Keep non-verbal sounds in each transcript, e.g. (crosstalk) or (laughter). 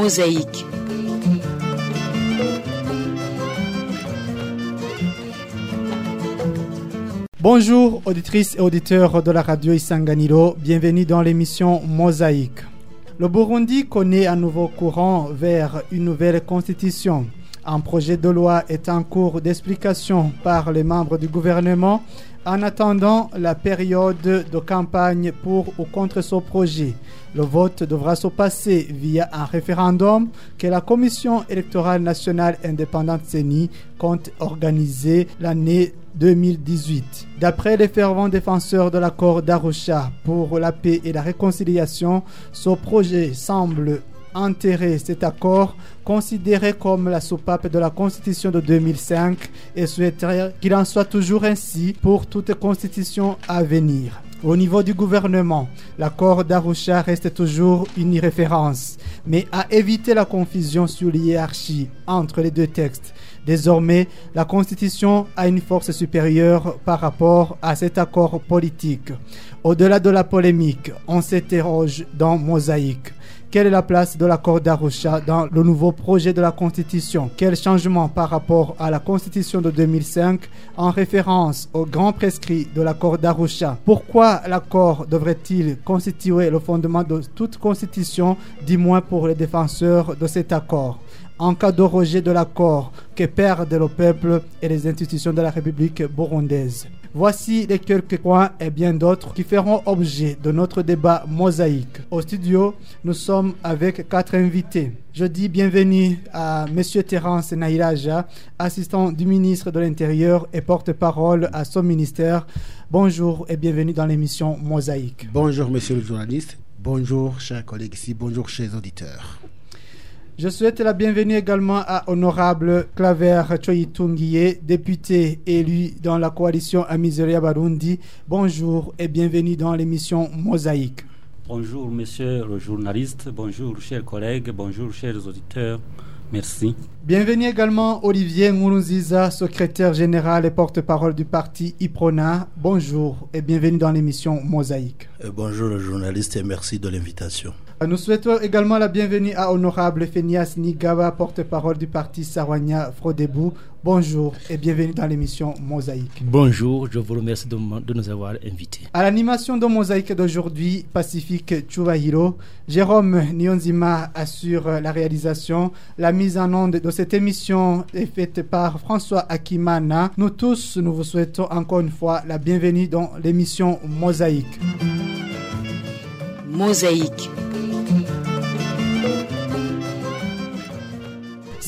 Mosaïque. Bonjour auditrices et auditeurs de la radio Isanganiro, bienvenue dans l'émission Mosaïque. Le Burundi connaît un nouveau courant vers une nouvelle constitution. Un projet de loi est en cours d'explication par les membres du gouvernement en attendant la période de campagne pour ou contre ce projet. Le vote devra se passer via un référendum que la Commission électorale nationale indépendante CENI compte organiser l'année 2018. D'après les fervents défenseurs de l'accord d'Arusha pour la paix et la réconciliation, ce projet semble enterrer cet accord considéré comme la soupape de la Constitution de 2005 et souhaiterait qu'il en soit toujours ainsi pour toute constitution à venir. Au niveau du gouvernement, l'accord d'Arusha reste toujours une référence, mais à éviter la confusion sur l'hierarchie entre les deux textes. Désormais, la Constitution a une force supérieure par rapport à cet accord politique. Au-delà de la polémique, on s'interroge dans Mosaïque. Quelle est la place de l'accord d'Arusha dans le nouveau projet de la Constitution? Quel changement par rapport à la Constitution de 2005 en référence au grand prescrit de l'accord d'Arusha? Pourquoi l'accord devrait-il constituer le fondement de toute Constitution, du moins pour les défenseurs de cet accord? En cas de rejet de l'accord que perdent le peuple et les institutions de la République burundaise? Voici les quelques points et bien d'autres qui feront objet de notre débat mosaïque. Au studio, nous sommes avec quatre invités. Je dis bienvenue à M. Terence Naïraja, assistant du ministre de l'Intérieur et porte-parole à son ministère. Bonjour et bienvenue dans l'émission Mosaïque. Bonjour, monsieur le journaliste. Bonjour, chers collègues ici. Bonjour, chers auditeurs. Je souhaite la bienvenue également à Honorable Claver Choyitungiye, député élu dans la coalition Amiseria Barundi. Bonjour et bienvenue dans l'émission Mosaïque. Bonjour, monsieur le journaliste. Bonjour, chers collègues. Bonjour, chers auditeurs. Merci. Bienvenue également Olivier Mourouziza, secrétaire général et porte-parole du parti IPRONA. Bonjour et bienvenue dans l'émission Mosaïque. Euh, bonjour le journaliste et merci de l'invitation. Nous souhaitons également la bienvenue à Honorable Fenias Nigawa, porte-parole du parti Sarwania Frodebou. Bonjour et bienvenue dans l'émission Mosaïque. Bonjour, je vous remercie de, de nous avoir invités. À l'animation de Mosaïque d'aujourd'hui, Pacifique Chuvahiro, Jérôme Nyonzima assure la réalisation. La mise en onde de cette émission est faite par François Akimana. Nous tous, nous vous souhaitons encore une fois la bienvenue dans l'émission Mosaïque. Mosaïque.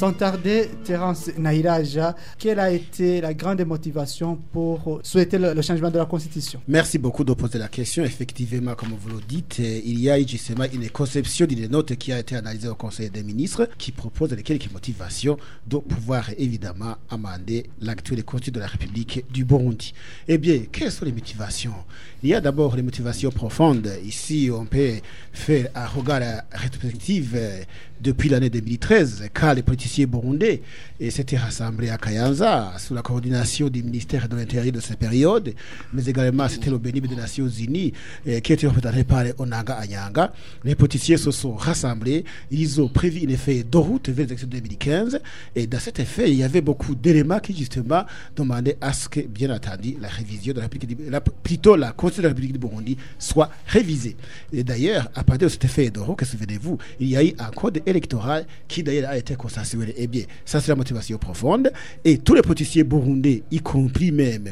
Sans tarder, Terence Nairaja, quelle a été la grande motivation pour souhaiter le, changement de la Constitution? Merci beaucoup de poser la question. Effectivement, comme vous le dites, il y a justement une conception d'une note qui a été analysée au Conseil des ministres qui propose quelques motivations de pouvoir évidemment amender l'actuelle Constitution de la République du Burundi. Eh bien, quelles sont les motivations? Il y a d'abord les motivations profondes. Ici, on peut faire un regard rétrospectif depuis l'année 2013, quand les politiciens burundais s'étaient rassemblés à Kayanza sous la coordination du ministère de l'Intérieur de cette période, mais également c'était le béni des Nations Unies eh, qui était représenté par les Onanga Anyanga. Les politiciens se sont rassemblés, ils ont prévu une effet de route vers les élections 2015 et dans cet effet, il y avait beaucoup d'éléments qui justement demandaient à ce que, bien entendu, la révision de la République, plutôt la Constitution de la République du Burundi soit révisée. Et d'ailleurs, à partir de cet effet de route, que souvenez-vous, il y a eu un code électoral qui d'ailleurs a été consensuel. Eh bien, ça c'est la motivation profonde. Et tous les politiciens burundais, y compris même,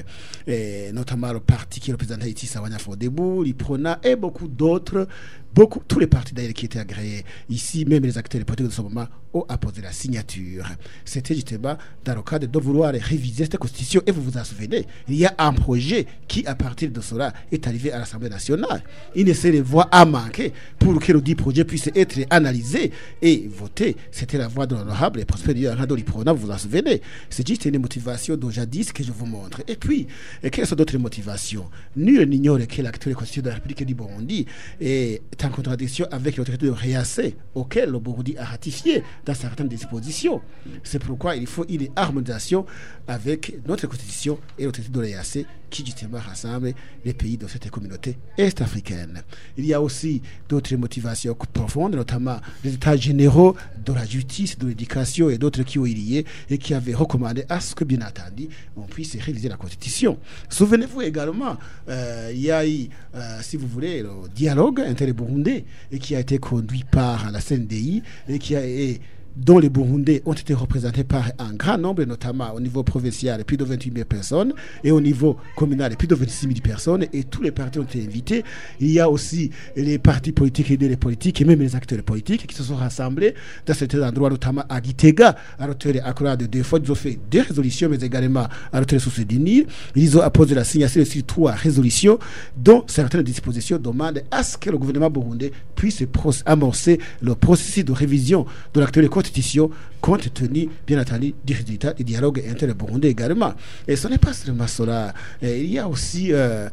eh, notamment le parti qui représente Haïti, Savania Fodebou, l'IPRONA et beaucoup d'autres, beaucoup, tous les partis d'ailleurs qui étaient agréés ici, même les acteurs politiques de ce moment, ont apposé la signature. C'était justement dans le cadre de vouloir réviser cette constitution. Et vous vous en souvenez, il y a un projet qui, à partir de cela, est arrivé à l'Assemblée nationale. Il essaie de voix à manquer pour que le dit projet puisse être analysé et voté. C'était la voix de l'honorable et prospère Radoliprona, vous vous en souvenez. C'est juste une motivation dont jadis que je vous montre. Et puis, et quelles sont d'autres motivations? Nul n'ignore que l'actuelle constitution de la République du Burundi est en contradiction avec le traité de Réacé, auquel le Burundi a ratifié dans certaines dispositions. C'est pourquoi il faut une harmonisation avec notre constitution et le traité de l'EAC qui justement rassemble les pays de cette communauté est-africaine. Il y a aussi d'autres motivations profondes, notamment les états généraux de la justice, de l'éducation et d'autres qui ont lié et qui avaient recommandé à ce que, bien entendu, on puisse réviser la Constitution. Souvenez-vous également, euh, il y a eu, euh, si vous voulez, le dialogue inter-burundais qui a été conduit par la CNDI et qui a été dont les Burundais ont été représentés par un grand nombre, notamment au niveau provincial, plus de 28 000 personnes, et au niveau communal, plus de 26 000 personnes, et tous les partis ont été invités. Il y a aussi les partis politiques et les politiques, et même les acteurs politiques qui se sont rassemblés dans certains endroits, notamment à Gitega, à l'auteur à de deux fois. Ils ont fait des résolutions, mais également à l'auteur sous Nil. Ils ont apposé la signature sur trois résolutions, dont certaines dispositions demandent à ce que le gouvernement burundais puisse amorcer le processus de révision de l'actuelle constitution compte tenu, bien entendu, du résultat du dialogue inter-burundais également. Et ce n'est pas seulement cela. il y a aussi euh,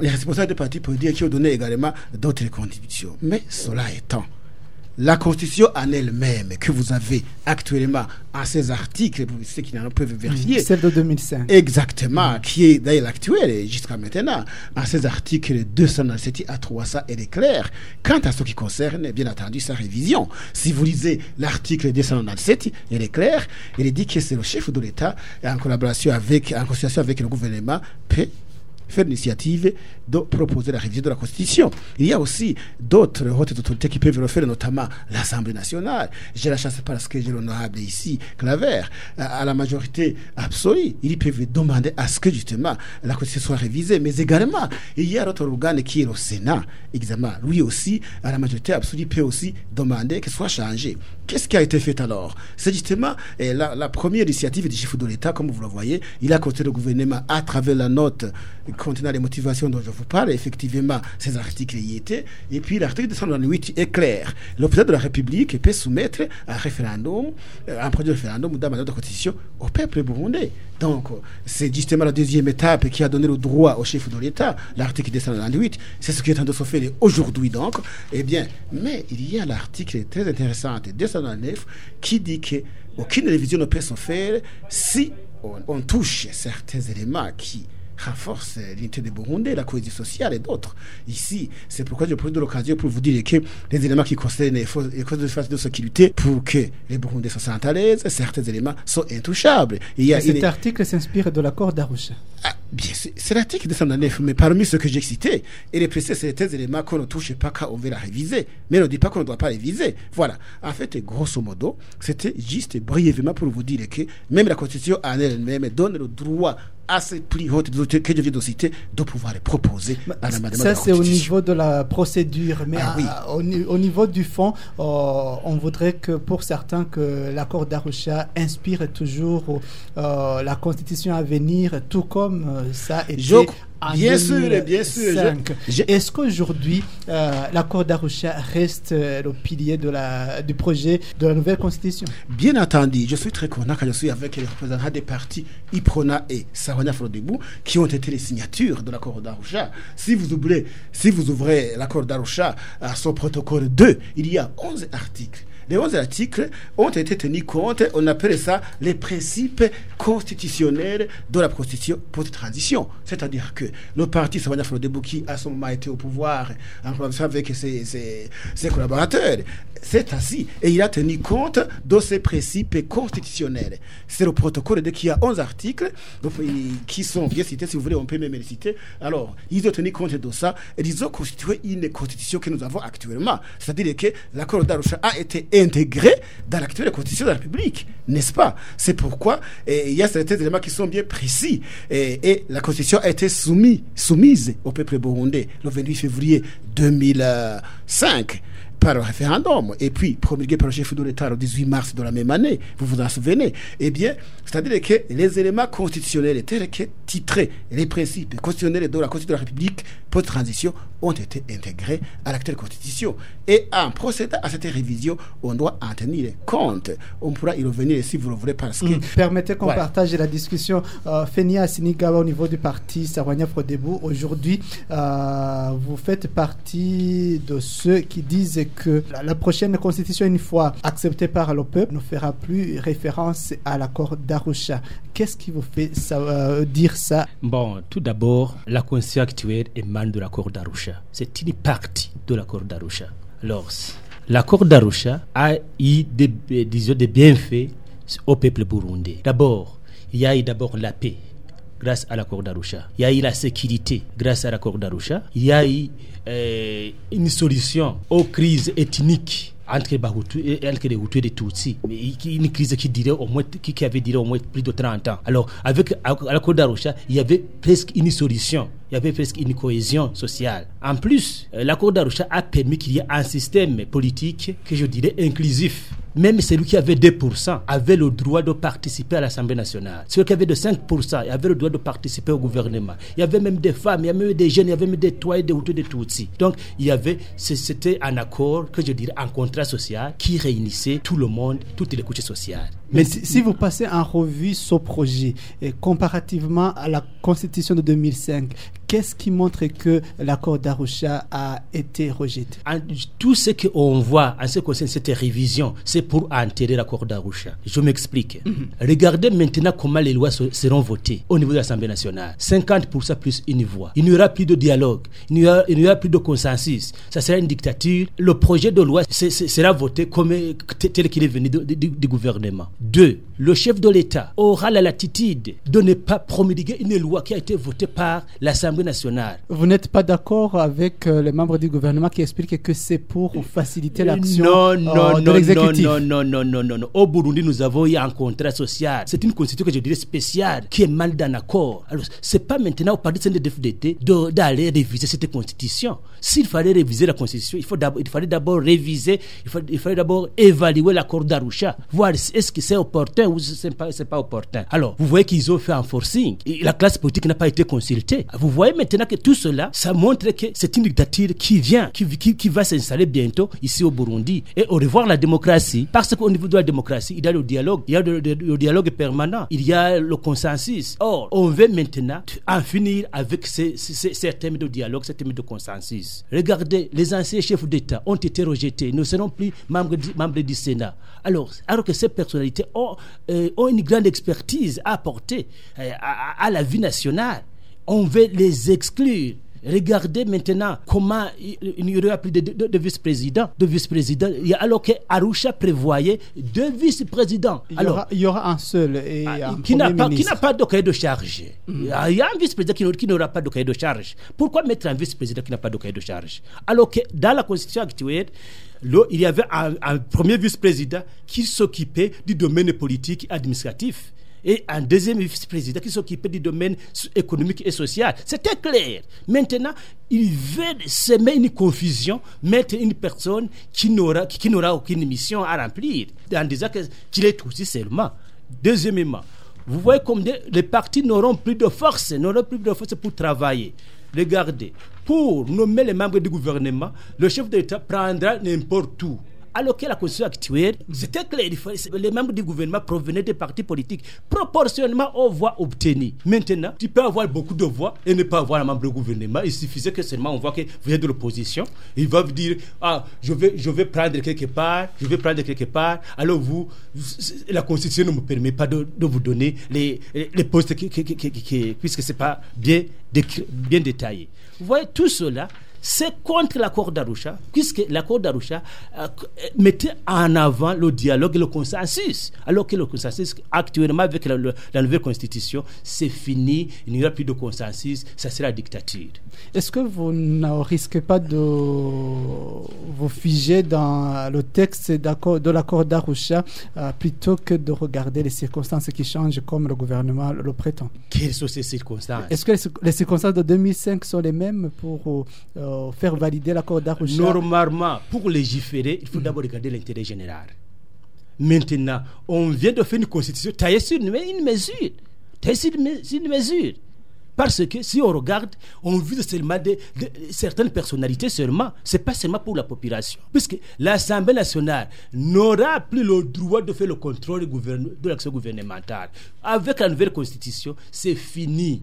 les responsables des partis politiques qui ont donné également d'autres contributions. Mais cela étant, la Constitution en elle-même que vous avez actuellement en ces articles, ceux qui n'en peuvent vérifier. Celle de 2005. Exactement, qui est d'ailleurs actuelle jusqu'à maintenant. En ces articles 297 à 300, elle est claire. Quant à ce qui concerne, bien entendu, sa révision. Si vous lisez l'article 297, elle est claire. Elle dit que c'est le chef de l'État, en collaboration avec, en consultation avec le gouvernement, peut faire l'initiative de proposer la révision de la Constitution. Il y a aussi d'autres hautes autorités qui peuvent le faire, notamment l'Assemblée nationale. J'ai la chance parce que j'ai l'honorable ici, Claver, à la majorité absolue. Ils peuvent demander à ce que justement la Constitution soit révisée, mais également, il y a l'autre organe qui est le Sénat, examen. Lui aussi, à la majorité absolue, peut aussi demander que soit changé. Qu'est-ce qui a été fait alors? C'est justement eh, la, première initiative du chef de l'État, comme vous le voyez. Il a côté le gouvernement à travers la note contenant les motivations dont je vous parle. Effectivement, ces articles y étaient. Et puis l'article 298 est clair. Le président de la République peut soumettre un référendum, euh, un projet de référendum ou d'un mandat de constitution au peuple burundais. Donc, c'est justement la deuxième étape qui a donné le droit au chef de l'État, l'article 298. C'est ce qui est en train de se faire aujourd'hui, donc. Eh bien, mais il y a l'article très intéressant, 209, qui dit qu'aucune révision ne peut se faire si on touche certains éléments qui renforce l'unité de Burundi, la cohésion sociale et d'autres. Ici, c'est pourquoi je profite de l'occasion pour vous dire que les éléments qui concernent les forces de sécurité, pour que les Burundais se sentent à l'aise, certains éléments sont intouchables. Il y a cet article s'inspire de l'accord d'Arusha. Ah, c'est l'article 209, mais parmi ceux que j'ai cités, il est précisé certains éléments qu'on ne touche pas quand on veut la réviser, mais on ne dit pas qu'on ne doit pas réviser. Voilà. En fait, grosso modo, c'était juste brièvement pour vous dire que même la Constitution en elle-même donne le droit assez plus haute que je viens de citer de pouvoir les proposer à la madame Ça, c'est au niveau de la procédure. Mais ah au, niveau du fond, euh, on voudrait que pour certains, que l'accord d'Arusha inspire toujours euh, la constitution à venir, tout comme euh, ça a été bien sûr, bien sûr. Est-ce qu'aujourd'hui, euh, l'accord d'Arusha reste euh, le pilier de la, du projet de la nouvelle constitution? Bien entendu, je suis très content que je suis avec les représentants des partis Iprona et Sawania Frodebou qui ont été les signatures de l'accord d'Arusha. Si vous ouvrez, si vous ouvrez l'accord d'Arusha à son protocole 2, il y a 11 articles les 11 articles ont été tenus compte, on appelle ça les principes constitutionnels de la post-transition. C'est-à-dire que le parti Savania Frodebouki a son moment été au pouvoir en collaboration avec ses, collaborateurs c'est assis et il a tenu compte de ces principes constitutionnels. C'est le protocole de, qui a 11 articles qui sont bien cités, si vous voulez, on peut même les citer. Alors, ils ont tenu compte de ça et ils ont constitué une constitution que nous avons actuellement. C'est-à-dire que l'accord d'Arusha a été intégré dans l'actuelle constitution de la République, n'est-ce pas? C'est pourquoi il y a certains éléments qui sont bien précis. Et, et la constitution a été soumise, soumise au peuple burundais le 28 février 2005 par le référendum. Et puis promulgué par le chef de l'État le 18 mars de la même année, vous vous en souvenez? Eh bien, c'est-à-dire que les éléments constitutionnels que titrés, les principes constitutionnels de la Constitution de la République post-transition ont été intégrés à l'actuelle constitution. Et en procédant à cette révision, on doit en tenir compte. On pourra y revenir si vous le voulez parce que... Mm. Permettez qu'on partage la discussion. Euh, Fenia au niveau du parti Sarwania Frodebou, aujourd'hui, euh, vous faites partie de ceux qui disent que la, prochaine constitution, une fois acceptée par le peuple, ne fera plus référence à l'accord d'Arusha. Qu'est-ce qui vous fait euh, dire ça Bon, tout d'abord, la constitution actuelle émane de l'accord d'Arusha. C'est une partie de l'accord d'Arusha. Alors, l'accord d'Arusha a eu des, disons, des bienfaits au peuple burundais. D'abord, il y a eu d'abord la paix grâce à l'accord d'Arusha. Il y a eu la sécurité grâce à l'accord d'Arusha. Il y a eu euh, une solution aux crises ethniques entre les Hutus et les Tutsis, une crise qui, dirait au moins, qui, avait duré au moins plus de 30 ans. Alors, avec d'Arusha, il y avait presque une solution, il y avait presque une cohésion sociale. En plus, euh, l'accord d'Arusha a permis qu'il y ait un système politique que je dirais inclusif même celui qui avait 2% avait le droit de participer à l'Assemblée nationale. Celui qui avait de 5% avait le droit de participer au gouvernement. Il y avait même des femmes, il y avait même des jeunes, il y avait même des toits, des Hutus, des Tutsis. Donc, il y avait, c'était un accord, que je dirais, un contrat social qui réunissait tout le monde, toutes les couches sociales. Mais si, vous passez en revue ce projet, et comparativement à la Constitution de 2005, qu'est-ce qui montre que l'accord d'Arusha a été rejeté? Tout ce qu'on voit en ce qui concerne cette révision, c'est pour enterrer l'accord d'Arusha. Je m'explique. Mhm. Regardez maintenant comment les lois seront votées au niveau de l'Assemblée nationale. 50% plus une voix. Il n'y aura plus de dialogue. Il n'y aura, plus de consensus. Ça sera une dictature. Le projet de loi sera voté comme tel qu'il est venu du gouvernement. Deux, le chef de l'État aura la latitude de ne pas promulguer une loi qui a été votée par l'Assemblée nationale. Vous n'êtes pas d'accord avec euh, les membres du gouvernement qui expliquent que c'est pour faciliter l'action non, non, de l'exécutif Non, non, non, non, non, non. Au Burundi, nous avons eu un contrat social. C'est une constitution que je dirais spéciale qui est mal d'un accord. Alors, c'est pas maintenant au parti de DFDT d'aller réviser cette constitution. S'il fallait réviser la constitution, il, faut il fallait d'abord réviser, il, il fallait d'abord évaluer l'accord d'Arusha, voir est-ce que c'est opportun ou c'est pas, pas opportun. Alors, vous voyez qu'ils ont fait un forcing. La classe politique n'a pas été consultée. Vous voyez maintenant que tout cela, ça montre que c'est une dictature qui vient, qui, qui, va s'installer bientôt ici au Burundi. Et au revoir la démocratie, parce qu'au niveau de la démocratie, il y a le dialogue, il y a le, dialogue permanent, il y a le consensus. Or, on veut maintenant en finir avec ces, ces, thèmes de dialogue, ces thèmes de consensus. Regardez, les anciens chefs d'État ont été rejetés, ne seront plus membres, du Sénat. Alors, alors que ces personnalités ont, euh, une grande expertise à apporter euh, à, la vie nationale. On veut les exclure. Regardez maintenant comment il n'y aura plus de, vice-présidents. De vice-présidents. Alors que Arusha prévoyait deux vice-présidents. Il, il, y aura un seul et ah, un qui n'a pas, qui n'a pas de cahier de charge. Mm. Il y a un vice-président qui n'aura pas de cahier de charge. Pourquoi mettre un vice-président qui n'a pas de cahier de charge? Alors que dans la constitution actuelle, il y avait un, premier vice-président qui s'occupait du domaine politique et administratif et un deuxième vice-président qui s'occupait du domaine économique et social. C'était clair. Maintenant, il veut semer une confusion, mettre une personne qui n'aura n'aura aucune mission à remplir, en disant qu'il est aussi seulement. Deuxièmement, vous voyez comme les partis n'auront plus de force, n'auront plus de force pour travailler. Regardez, pour nommer les membres du gouvernement, le chef d'État prendra n'importe où. Alors que la constitution actuelle, c'était clair, les membres du gouvernement provenaient des partis politiques proportionnellement aux voix obtenues. Maintenant, tu peux avoir beaucoup de voix et ne pas avoir un membre du gouvernement. Il suffisait que seulement on voit que vous êtes de l'opposition. Il va vous dire Ah, je vais, je vais prendre quelque part, je vais prendre quelque part. Alors vous, la constitution ne me permet pas de, vous donner les, les postes qui, puisque ce n'est pas bien, bien détaillé. Vous voyez, tout cela, c'est contre l'accord d'Arusha, puisque l'accord d'Arusha euh, mettait en avant le dialogue et le consensus, alors que le consensus, actuellement, avec la, nouvelle constitution, c'est fini, il n'y aura plus de consensus, ça sera la dictature. Est-ce que vous ne risquez pas de vous figer dans le texte de l'accord d'Arusha euh, plutôt que de regarder les circonstances qui changent comme le gouvernement le prétend? Quelles sont ces circonstances? Est-ce que les, circonstances de 2005 sont les mêmes pour... Euh, faire valider l'accord d'Arusha Normalement, pour légiférer, il faut mm. d'abord regarder l'intérêt général. Maintenant, on vient de faire une constitution taillée sur une, mesure. Taillée sur une, mesure. Parce que si on regarde, on vise seulement de, de- certaines personnalités seulement. C'est pas seulement pour la population. Puisque l'Assemblée nationale n'aura plus le droit de faire le contrôle de l'action gouvernementale. Avec la nouvelle constitution, c'est fini.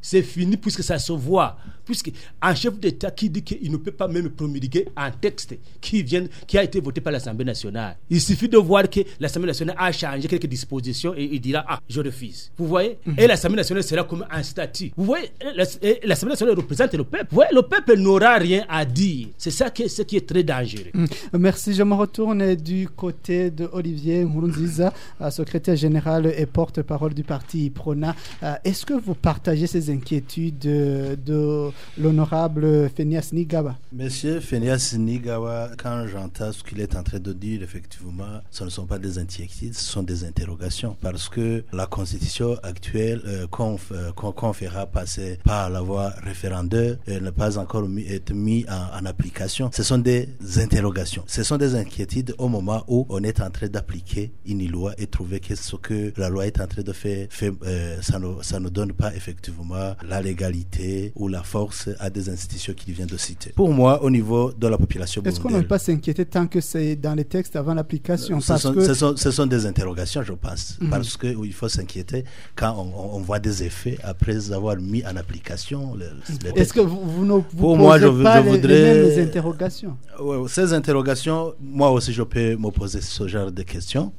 C'est fini puisque ça se voit. Puisque un chef d'État qui dit qu'il ne peut pas même promulguer un texte qui, vient, qui a été voté par l'Assemblée nationale. Il suffit de voir que l'Assemblée nationale a changé quelques dispositions et il dira Ah, je refuse. Vous voyez? Et l'Assemblée nationale sera comme un statut. Vous voyez? L'Assemblée nationale représente le peuple. Vous voyez, le peuple n'aura rien à dire. C'est ça qui est, ce qui est très dangereux. Mm. Merci. Je me retourne du côté de Olivier Murunziza, euh, secrétaire général et porte-parole du parti Prona. Euh, Est-ce que vous partagez ces inquiétudes de, de l'honorable Fenias Nigaba Monsieur Phineas Nigawa, quand j'entends ce qu'il est en train de dire, effectivement, ce ne sont pas des inquiétudes, ce sont des interrogations. Parce que la constitution actuelle euh, qu'on qu'on fera passer par la voie référendaire euh, n'est pas encore mis, être mis en, application. Ce sont des interrogations. Ce sont des inquiétudes au moment où on est en train d'appliquer une loi et trouver que ce que la loi est en train de faire, euh, ça, ne, ça ne donne pas effectivement la légalité ou la force à des institutions qu'il vient de citer. Pour moi, au niveau de la population Est-ce qu'on ne peut pas s'inquiéter tant que c'est dans les textes avant l'application? Ce Parce sont, que ce, sont, ce sont des interrogations, je pense. Mhm. Parce que oui, il faut s'inquiéter quand on, voit des effets après avoir mis en application le, le est-ce que vous, vous ne vous Pour posez moi, je- pas je les- les, voudrais- mêmes interrogations? Ces interrogations, moi aussi, je peux me poser ce genre de questions.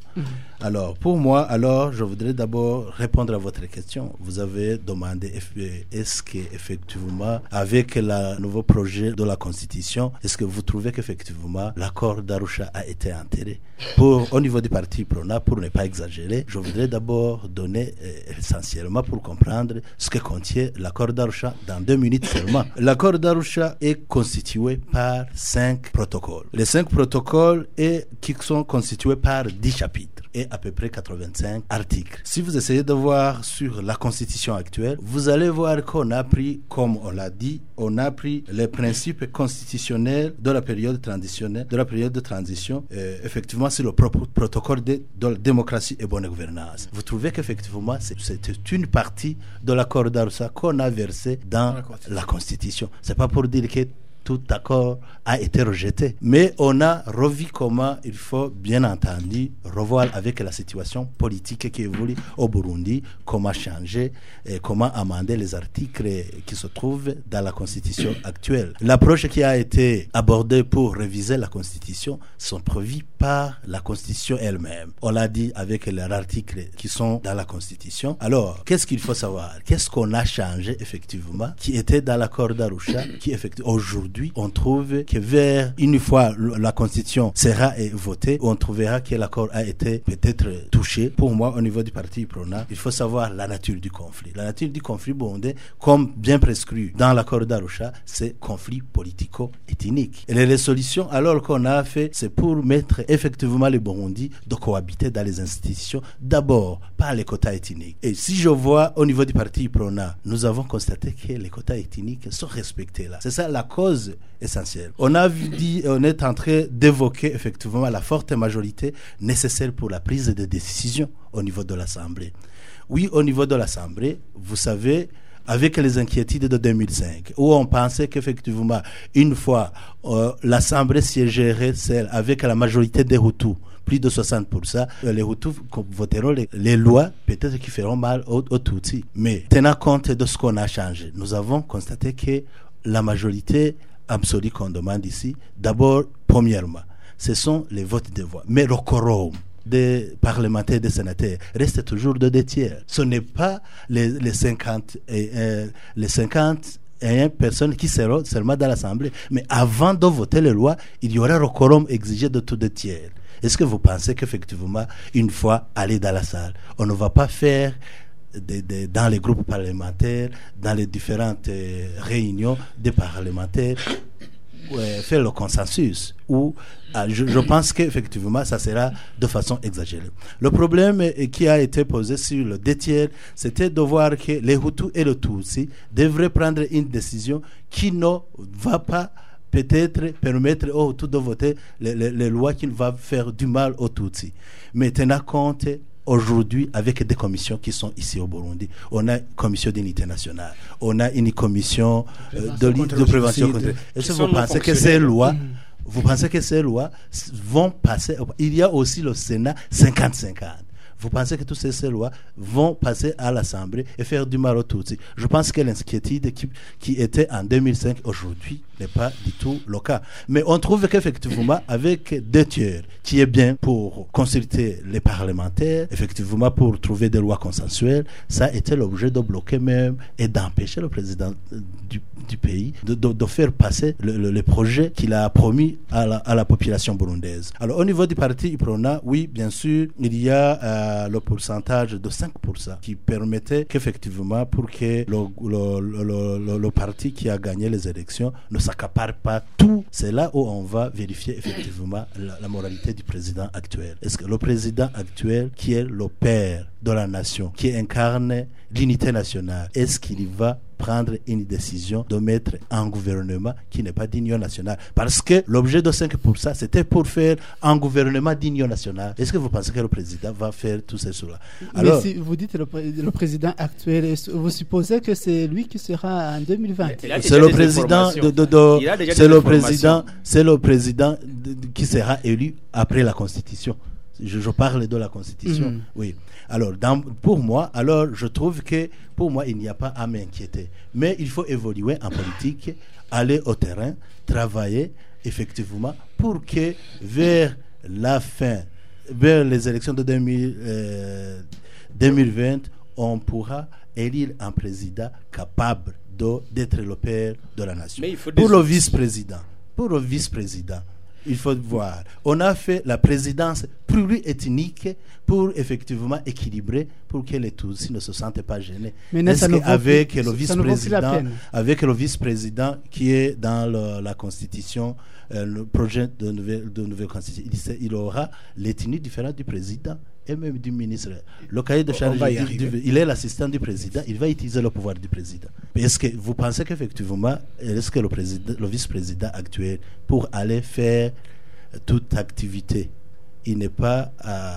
Alors, pour moi, alors, je voudrais d'abord répondre à votre question. Vous avez demandé eff- est-ce que effectivement, avec le nouveau projet de la Constitution, est-ce que vous trouvez qu'effectivement l'accord d'Arusha a été enterré? Pour au niveau du parti Prona, pour ne pas exagérer, je voudrais d'abord donner euh, essentiellement pour comprendre ce que contient l'accord d'Arusha dans deux minutes seulement. L'accord d'Arusha est constitué par cinq protocoles. Les cinq protocoles et qui sont constitués par dix chapitres et à peu près 85 articles. Si vous essayez de voir sur la constitution actuelle, vous allez voir qu'on a pris, comme on l'a dit, on a pris les principes constitutionnels de la période transitionnelle, de la période de transition, euh, effectivement sur le propre protocole de, de la démocratie et bonne gouvernance. Vous trouvez qu'effectivement c'est une partie de l'accord d'Arusha qu'on a versé dans Constitution. la constitution. C'est pas pour dire que tout accord a été rejeté. Mais on a revu comment il faut, bien entendu, revoir avec la situation politique qui évolue au Burundi, comment changer et comment amender les articles qui se trouvent dans la constitution actuelle. L'approche qui a été abordée pour réviser la constitution sont prévues par la constitution elle-même. On l'a dit avec les articles qui sont dans la constitution. Alors, qu'est-ce qu'il faut savoir? Qu'est-ce qu'on a changé effectivement qui était dans l'accord d'Arusha qui effectivement aujourd'hui on trouve que vers une fois la constitution sera votée, on trouvera que l'accord a été peut-être touché. Pour moi, au niveau du parti Prona, il faut savoir la nature du conflit. La nature du conflit burundais, comme bien prescrit dans l'accord d'Arusha, c'est conflit politico-ethnique. Et les solutions alors qu'on a fait, c'est pour mettre effectivement les Burundi de cohabiter dans les institutions, d'abord par les quotas ethniques. Et si je vois au niveau du parti Prona, nous avons constaté que les quotas ethniques sont respectés là. C'est ça la cause essentielle. On a dit, on est en train d'évoquer effectivement la forte majorité nécessaire pour la prise de décision au niveau de l'Assemblée. Oui, au niveau de l'Assemblée, vous savez, avec les inquiétudes de 2005, où on pensait qu'effectivement, une fois euh, l'Assemblée siégerait celle avec la majorité des Hutus, plus de 60%, euh, les Hutus voteront les, les lois, peut-être qui feront mal aux, aux Tutsis. Mais tenant compte de ce qu'on a changé, nous avons constaté que la majorité absolue qu'on demande ici, d'abord, premièrement, ce sont les votes de voix. Mais le quorum des parlementaires, des sénateurs reste toujours de deux tiers. Ce n'est pas les, les 50 et, les 50 et qui seront seulement dans l'Assemblée. Mais avant de voter les lois, il y aura le quorum exigé de tous deux tiers. Est-ce que vous pensez qu'effectivement, une fois allé dans la salle, on ne va pas faire dans les groupes parlementaires, dans les différentes euh, réunions des parlementaires, faire le consensus ou ah, je, je pense qu'effectivement ça sera de façon exagérée. Le problème qui a été posé sur le deux tiers, c'était de voir que les Hutus et le Tutsi devraient prendre une décision qui ne va pas peut-être permettre aux Hutus de voter les, les- les lois qui vont faire du mal aux Tutsis. Mais tenant compte aujourd'hui avec des commissions qui sont ici au Burundi. On a une commission d'unité nationale, on a une commission euh, de, contre de le prévention contre. Est-ce que sont vous pensez que ces lois, vous pensez que ces lois vont passer Il y a aussi le Sénat 50-50. Vous pensez que toutes ces, lois vont passer à l'Assemblée et faire du mal aux Tutsis Je pense que l'inquiétude qui, qui était en 2005 aujourd'hui n'est pas du tout le cas. Mais on trouve qu'effectivement, avec deux tiers, qui est bien pour consulter les parlementaires, effectivement pour trouver des lois consensuelles, ça était l'objet de bloquer même et d'empêcher le président euh, du, pays de, faire passer le, le- le projet qu'il a promis à la, à la population burundaise. Alors au niveau du parti Iprona, oui, bien sûr, il y a euh, le pourcentage de 5% qui permettait qu'effectivement, pour que le, le- le- parti qui a gagné les élections ne s'accapare pas tout, c'est là où on va vérifier effectivement la, la moralité du président actuel. Est-ce que le président actuel, qui est le père de la nation, qui incarne l'unité nationale, est-ce qu'il va prendre une décision de mettre un gouvernement qui n'est pas d'union nationale. Parce que l'objet de 5%, c'était pour faire un gouvernement d'union nationale. Est-ce que vous pensez que le président va faire tout ce cela Mais si vous dites le, pré- le président actuel, vous supposez que c'est lui qui sera en 2020 Il a c'est le président de, de- c'est le président c'est le président de- de- qui sera élu après la constitution je, je parle de la constitution Mhm. oui. Alors dans- pour moi alors je trouve que pour moi il n'y a pas à m'inquiéter. Mais il faut évoluer en politique aller au terrain travailler effectivement pour que vers la fin vers les élections de 2000, euh, 2020 on pourra élire un président capable de- d'être le père de la nation. Mais il faut des Pour le vice-président, pour le vice-président, il faut voir. On a fait la présidence pluriethnique pour effectivement équilibrer, pour que les Tutsis ne se sentent pas gênés. Mais ça plus- le vice-président, peine. avec le vice-président qui est dans le- la constitution, euh, le projet de nouvelle, de nouvelle constitution, il aura l'ethnie différente du président et même du ministre. Le cahier de charge, du- du- il est l'assistant du président, il va utiliser le pouvoir du président. Mais Est-ce que vous pensez qu'effectivement, est-ce que le, président, le vice-président actuel, pour aller faire toute activité, il n'est pas euh,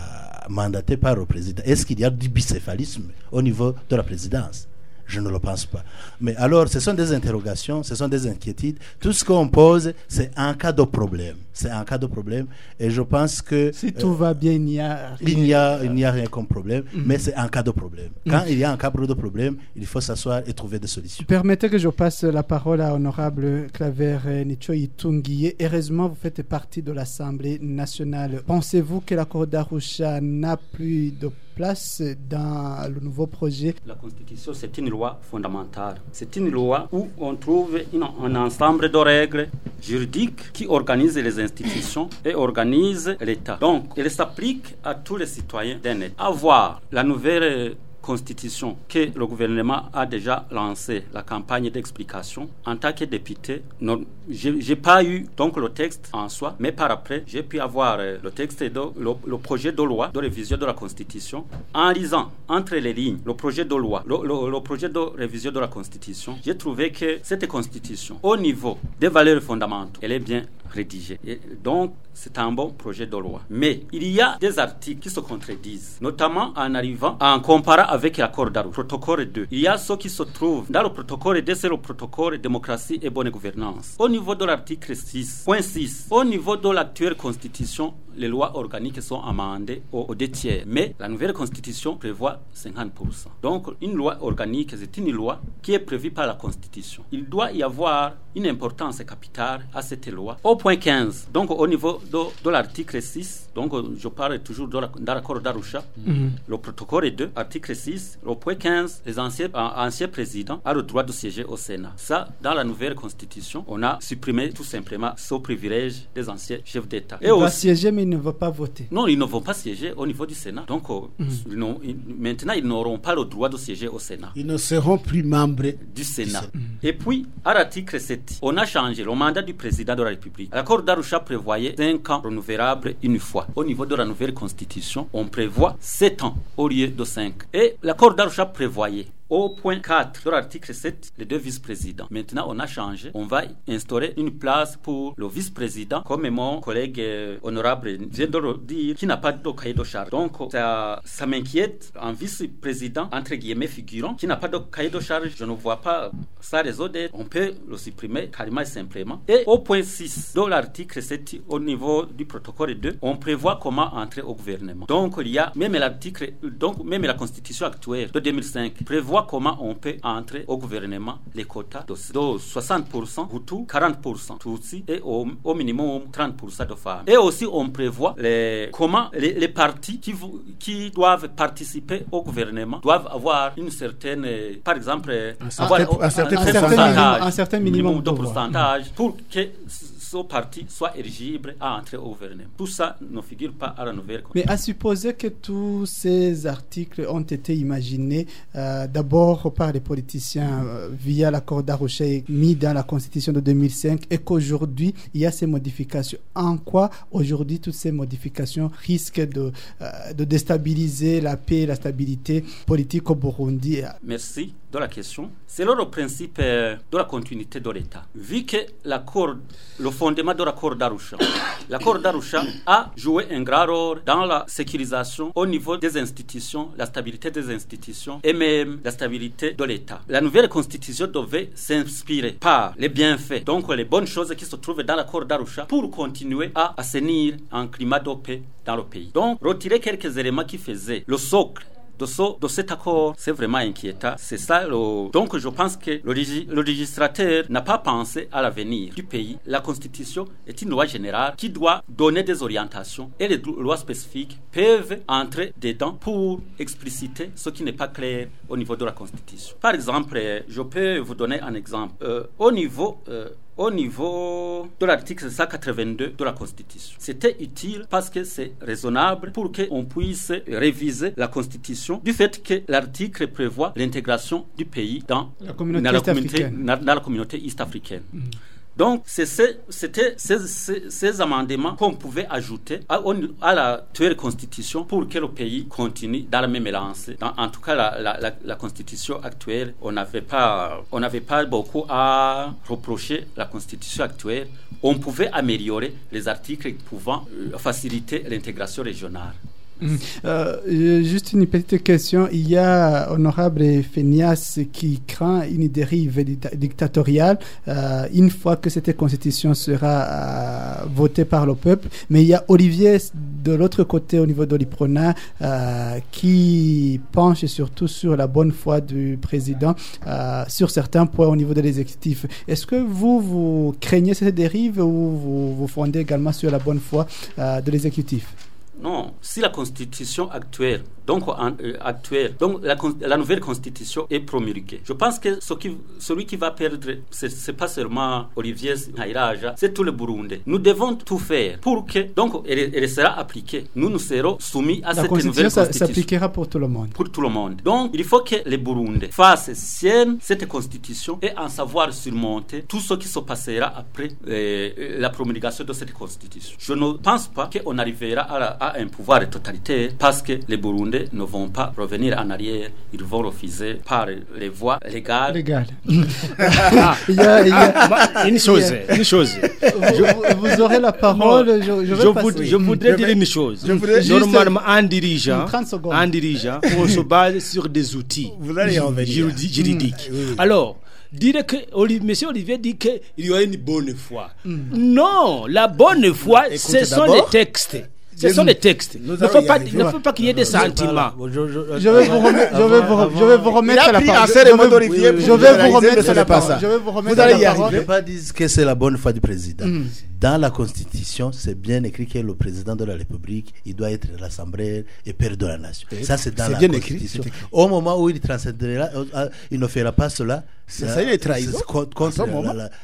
mandaté par le président? Est-ce qu'il y a du bicéphalisme au niveau de la présidence? Je ne le pense pas. Mais alors, ce sont des interrogations, ce sont des inquiétudes. Tout ce qu'on pose, c'est un cas de problème. C'est un cas de problème. Et je pense que Si euh, tout va bien, il n'y a il n'y a, il n'y a rien comme problème, mais c'est un cas de problème. Quand il y a un cas de problème, il faut s'asseoir et trouver des solutions. Permettez que je passe la parole à honorable Claver euh, Nichoy Tungiye. Heureusement, vous faites partie de l'Assemblée nationale. Pensez-vous que l'accord d'Arusha n'a plus de place dans le nouveau projet? La Constitution, c'est une loi fondamentale. C'est une loi où on trouve une- un ensemble de règles juridiques qui organisent les institutions et organisent l'État. Donc, elle s'applique à tous les citoyens d'un État. Avoir la nouvelle constitution que le gouvernement a déjà lancé la campagne d'explication. En tant que député j'ai pas eu donc le texte en soi mais par après j'ai pu avoir euh, le texte de le, projet de loi de révision de la constitution. En lisant entre les lignes le projet de loi le, le- projet de révision de la constitution j'ai trouvé que cette constitution au niveau des valeurs fondamentales elle est bien rédigée. Et donc c'est un bon projet de loi. Mais il y a des articles qui se contredisent, notamment en arrivant, en comparant avec l'accord d'Arusha, protocole 2. Il y a ceux qui se trouvent dans le protocole 2, c'est le protocole démocratie et bonne gouvernance. Au niveau de l'article 6.6, au niveau de l'actuelle constitution, les lois organiques sont amendées au, au deux tiers. Mais la nouvelle constitution prévoit 50%. Donc, une loi organique, c'est une loi qui est prévue par la constitution. Il doit y avoir une importance capitale à cette loi. Au point 15, donc au niveau de, de l'article 6, donc je parle toujours de l'accord d'Arusha, le protocole 2, article 6, au point 15, les anciens, anciens présidents ont le droit de siéger au Sénat. Ça, dans la nouvelle constitution, on a supprimé tout simplement ce privilège des anciens chefs d'État. Il va siéger, mais ne va pas voter. Non, ils ne vont pas siéger au niveau du Sénat. Donc, euh, ils- maintenant, ils n'auront pas le droit de siéger au Sénat Ils ne seront plus membres du Sénat. Et puis, à l'article 7, on a changé le mandat du président de la République. L'accord d'Arusha prévoyait 5 ans renouvelables une fois. Au niveau de la nouvelle constitution, on prévoit 7 ans au lieu de 5. Et l'accord d'Arusha prévoyait Au point 4 de l'article 7, les deux vice-présidents. Maintenant, on a changé. On va instaurer une place pour le vice-président, comme mon collègue euh, honorable vient de le dire, qui n'a pas de cahier de charge. Donc, ça, ça m'inquiète. Un vice-président, entre guillemets, figurant, qui n'a pas de cahier de charge, je ne vois pas sa raison d'être. On peut le supprimer carrément et simplement. Et au point 6 de l'article 7, au niveau du protocole 2, on prévoit comment entrer au gouvernement. Donc, il y a même l'article, donc même la constitution actuelle de 2005 prévoit comment on peut entrer au gouvernement les quotas de, de 60% Hutu, 40% Tutsi et au, au minimum 30% de femmes. Et aussi, on prévoit les, comment les, les partis qui, qui doivent participer au gouvernement doivent avoir une certaine, euh, par exemple, euh, certain- avoir un certain pourcentage. Un certain minimum de pourcentage pour que ce parti soit éligible à entrer au gouvernement. Tout ça ne figure pas à la nouvelle Mais à supposer que tous ces articles ont été imaginés euh, d'abord par les politiciens euh, via l'accord d'Arusha et mis dans la constitution de 2005 et qu'aujourd'hui il y a ces modifications. En quoi aujourd'hui toutes ces modifications risquent de, euh, de déstabiliser la paix et la stabilité politique au Burundi? Merci de la question. Selon le principe euh, de la continuité de l'État, vu que l'accord, le fondement de l'accord d'Arusha, (coughs) l'accord d'Arusha a joué un grand rôle dans la sécurisation au niveau des institutions, la stabilité des institutions et même la stabilité de l'État. La nouvelle constitution devait s'inspirer par les bienfaits, donc les bonnes choses qui se trouvent dans l'accord d'Arusha pour continuer à assainir un climat de paix dans le pays. Donc, retirer quelques éléments qui faisaient le socle de, ce- de cet accord, c'est vraiment inquiétant. C'est ça. Donc, je pense que le, le législateur n'a pas pensé à l'avenir du pays. La Constitution est une loi générale qui doit donner des orientations et les lois spécifiques peuvent entrer dedans pour expliciter ce qui n'est pas clair au niveau de la Constitution. Par exemple, euh, je peux vous donner un exemple. Euh, au niveau euh, au niveau de l'article 182 de la Constitution. C'était utile parce que c'est raisonnable pour qu'on puisse réviser la Constitution du fait que l'article prévoit l'intégration du pays dans La communauté dans la communauté, est-africaine. dans- dans la communauté est-africaine. Donc, c'est ce- c'était ces, amendements qu'on pouvait ajouter à, à la constitution pour que le pays continue dans la même en tout cas, la- la constitution actuelle, on n'avait pas, on n'avait pas beaucoup à reprocher la constitution actuelle. On pouvait améliorer les articles pouvant euh, faciliter l'intégration régionale. Euh, euh, juste une petite question. Il y a honorable Fenias qui craint une dérive dicta- dictatoriale euh, une fois que cette constitution sera votée par le peuple. Mais il y a Olivier de l'autre côté au niveau de l'IPRONA euh, qui penche surtout sur la bonne foi du président sur certains points au niveau de l'exécutif. Est-ce que vous, vous craignez cette dérive ou vous vous fondez également sur la bonne foi de l'exécutif? Non, si la constitution actuelle, donc en- euh, actuelle, donc la, nouvelle constitution est promulguée, je pense que ce qui, celui qui va perdre, c'est pas seulement Olivier Haïraja, c'est tout le Burundi. Nous devons tout faire pour que, donc, elle, elle sera appliquée. Nous nous serons soumis à La cette constitution nouvelle ça- constitution s'appliquera pour tout le monde. pour tout le monde. Donc, il faut que les Burundais fassent sienne cette constitution et en savoir surmonter tout ce qui se passera après euh, la promulgation de cette constitution. Je ne pense pas qu'on arrivera à, à un pouvoir totalitaire parce que les Ne vont pas revenir en arrière. Ils vont refuser par les voies légales. Légal. (laughs) il y a, il y a- Bah, une chose, une chose. vous, vous aurez la parole. Je, je vais Je, voud- je voudrais dire une chose. Normalement, un dirigeant, 30 secondes. un dirigeant, on se base sur des outils Vous allez juridiques. oui. Alors, dire que Monsieur Olivier dit qu'il y a une bonne foi. Non, la bonne foi, ce sont les textes. Ce sont les textes. Il ne faut pas, pas qu'il y ait des sentiments. Je vais vous remettre, la parole. Je vais- vous remettre la parole. ça. Je vais vous remettre Vous allez y la arriver. parole. Je ne vais pas dire que c'est la bonne foi du président. Dans la Constitution, c'est bien écrit que le président de la République, il doit être rassembleur et père de la nation. Ça, c'est dans la bien écrit, Constitution. c'est écrit. Au moment où il transcendera, euh, euh, il ne fera pas cela. Ça, il est trahison. contre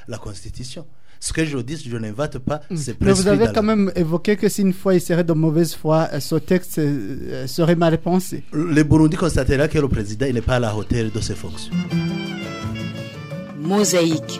la Constitution. Ce que je dis, je n'invente pas, c'est Mais vous avez quand la- même évoqué que si une fois il serait de mauvaise foi, euh, ce texte euh, serait mal pensé. Le Burundi constatera que le président n'est pas à la hauteur de ses fonctions. Mosaïque.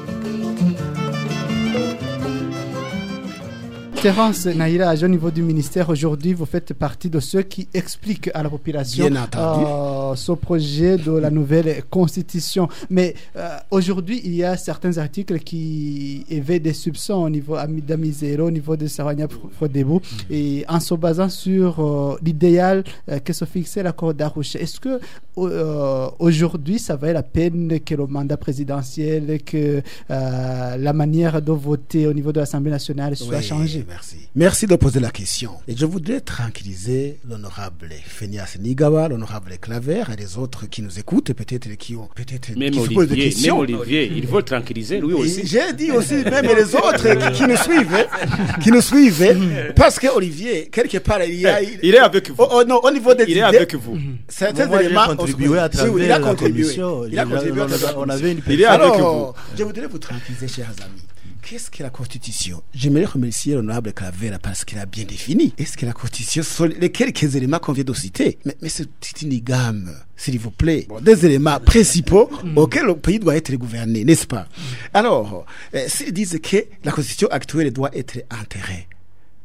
Terence Naïra, au niveau du ministère, aujourd'hui, vous faites partie de ceux qui expliquent à la population euh, ce projet de la nouvelle constitution. Mais euh, aujourd'hui, il y a certains articles qui éveillent des soupçons au niveau d'Amizero, au niveau de Sarania Frodebo, et en se basant sur euh, l'idéal euh, que se fixait l'accord d'Arusha. Est-ce que euh, aujourd'hui, ça valait la peine que le mandat présidentiel, que euh, la manière de voter au niveau de l'Assemblée nationale soit Oui, changée? Merci. Merci de poser la question. Et je voudrais tranquilliser l'honorable Fenias Nigawa, l'honorable Claver et les autres qui nous écoutent, peut-être qui ont peut-être Même qui se posent des Olivier, même. Olivier, il faut tranquilliser, lui aussi. J'ai dit aussi même les autres qui, qui nous suivent, hein, qui nous suivent, hein, parce que Olivier, quelque part, il y a, Eh, Il est avec vous. Oh, oh, non, au niveau des Il est idées, avec vous. certains Moi, éléments ont- contribué à travers oui, il a la contribué. commission. Il a contribué la on avait une Il est avec Alors, je voudrais vous tranquilliser, chers amis. Qu'est-ce que la Constitution? J'aimerais remercier l'honorable Clavera parce qu'il a bien défini. Est-ce que la Constitution sont les quelques éléments qu'on vient de citer? Mais, mais c'est une gamme, s'il vous plaît. Bon, des éléments principaux auxquels le pays doit être gouverné, n'est-ce pas? Alors, euh, s'ils disent que la Constitution actuelle doit être enterrée,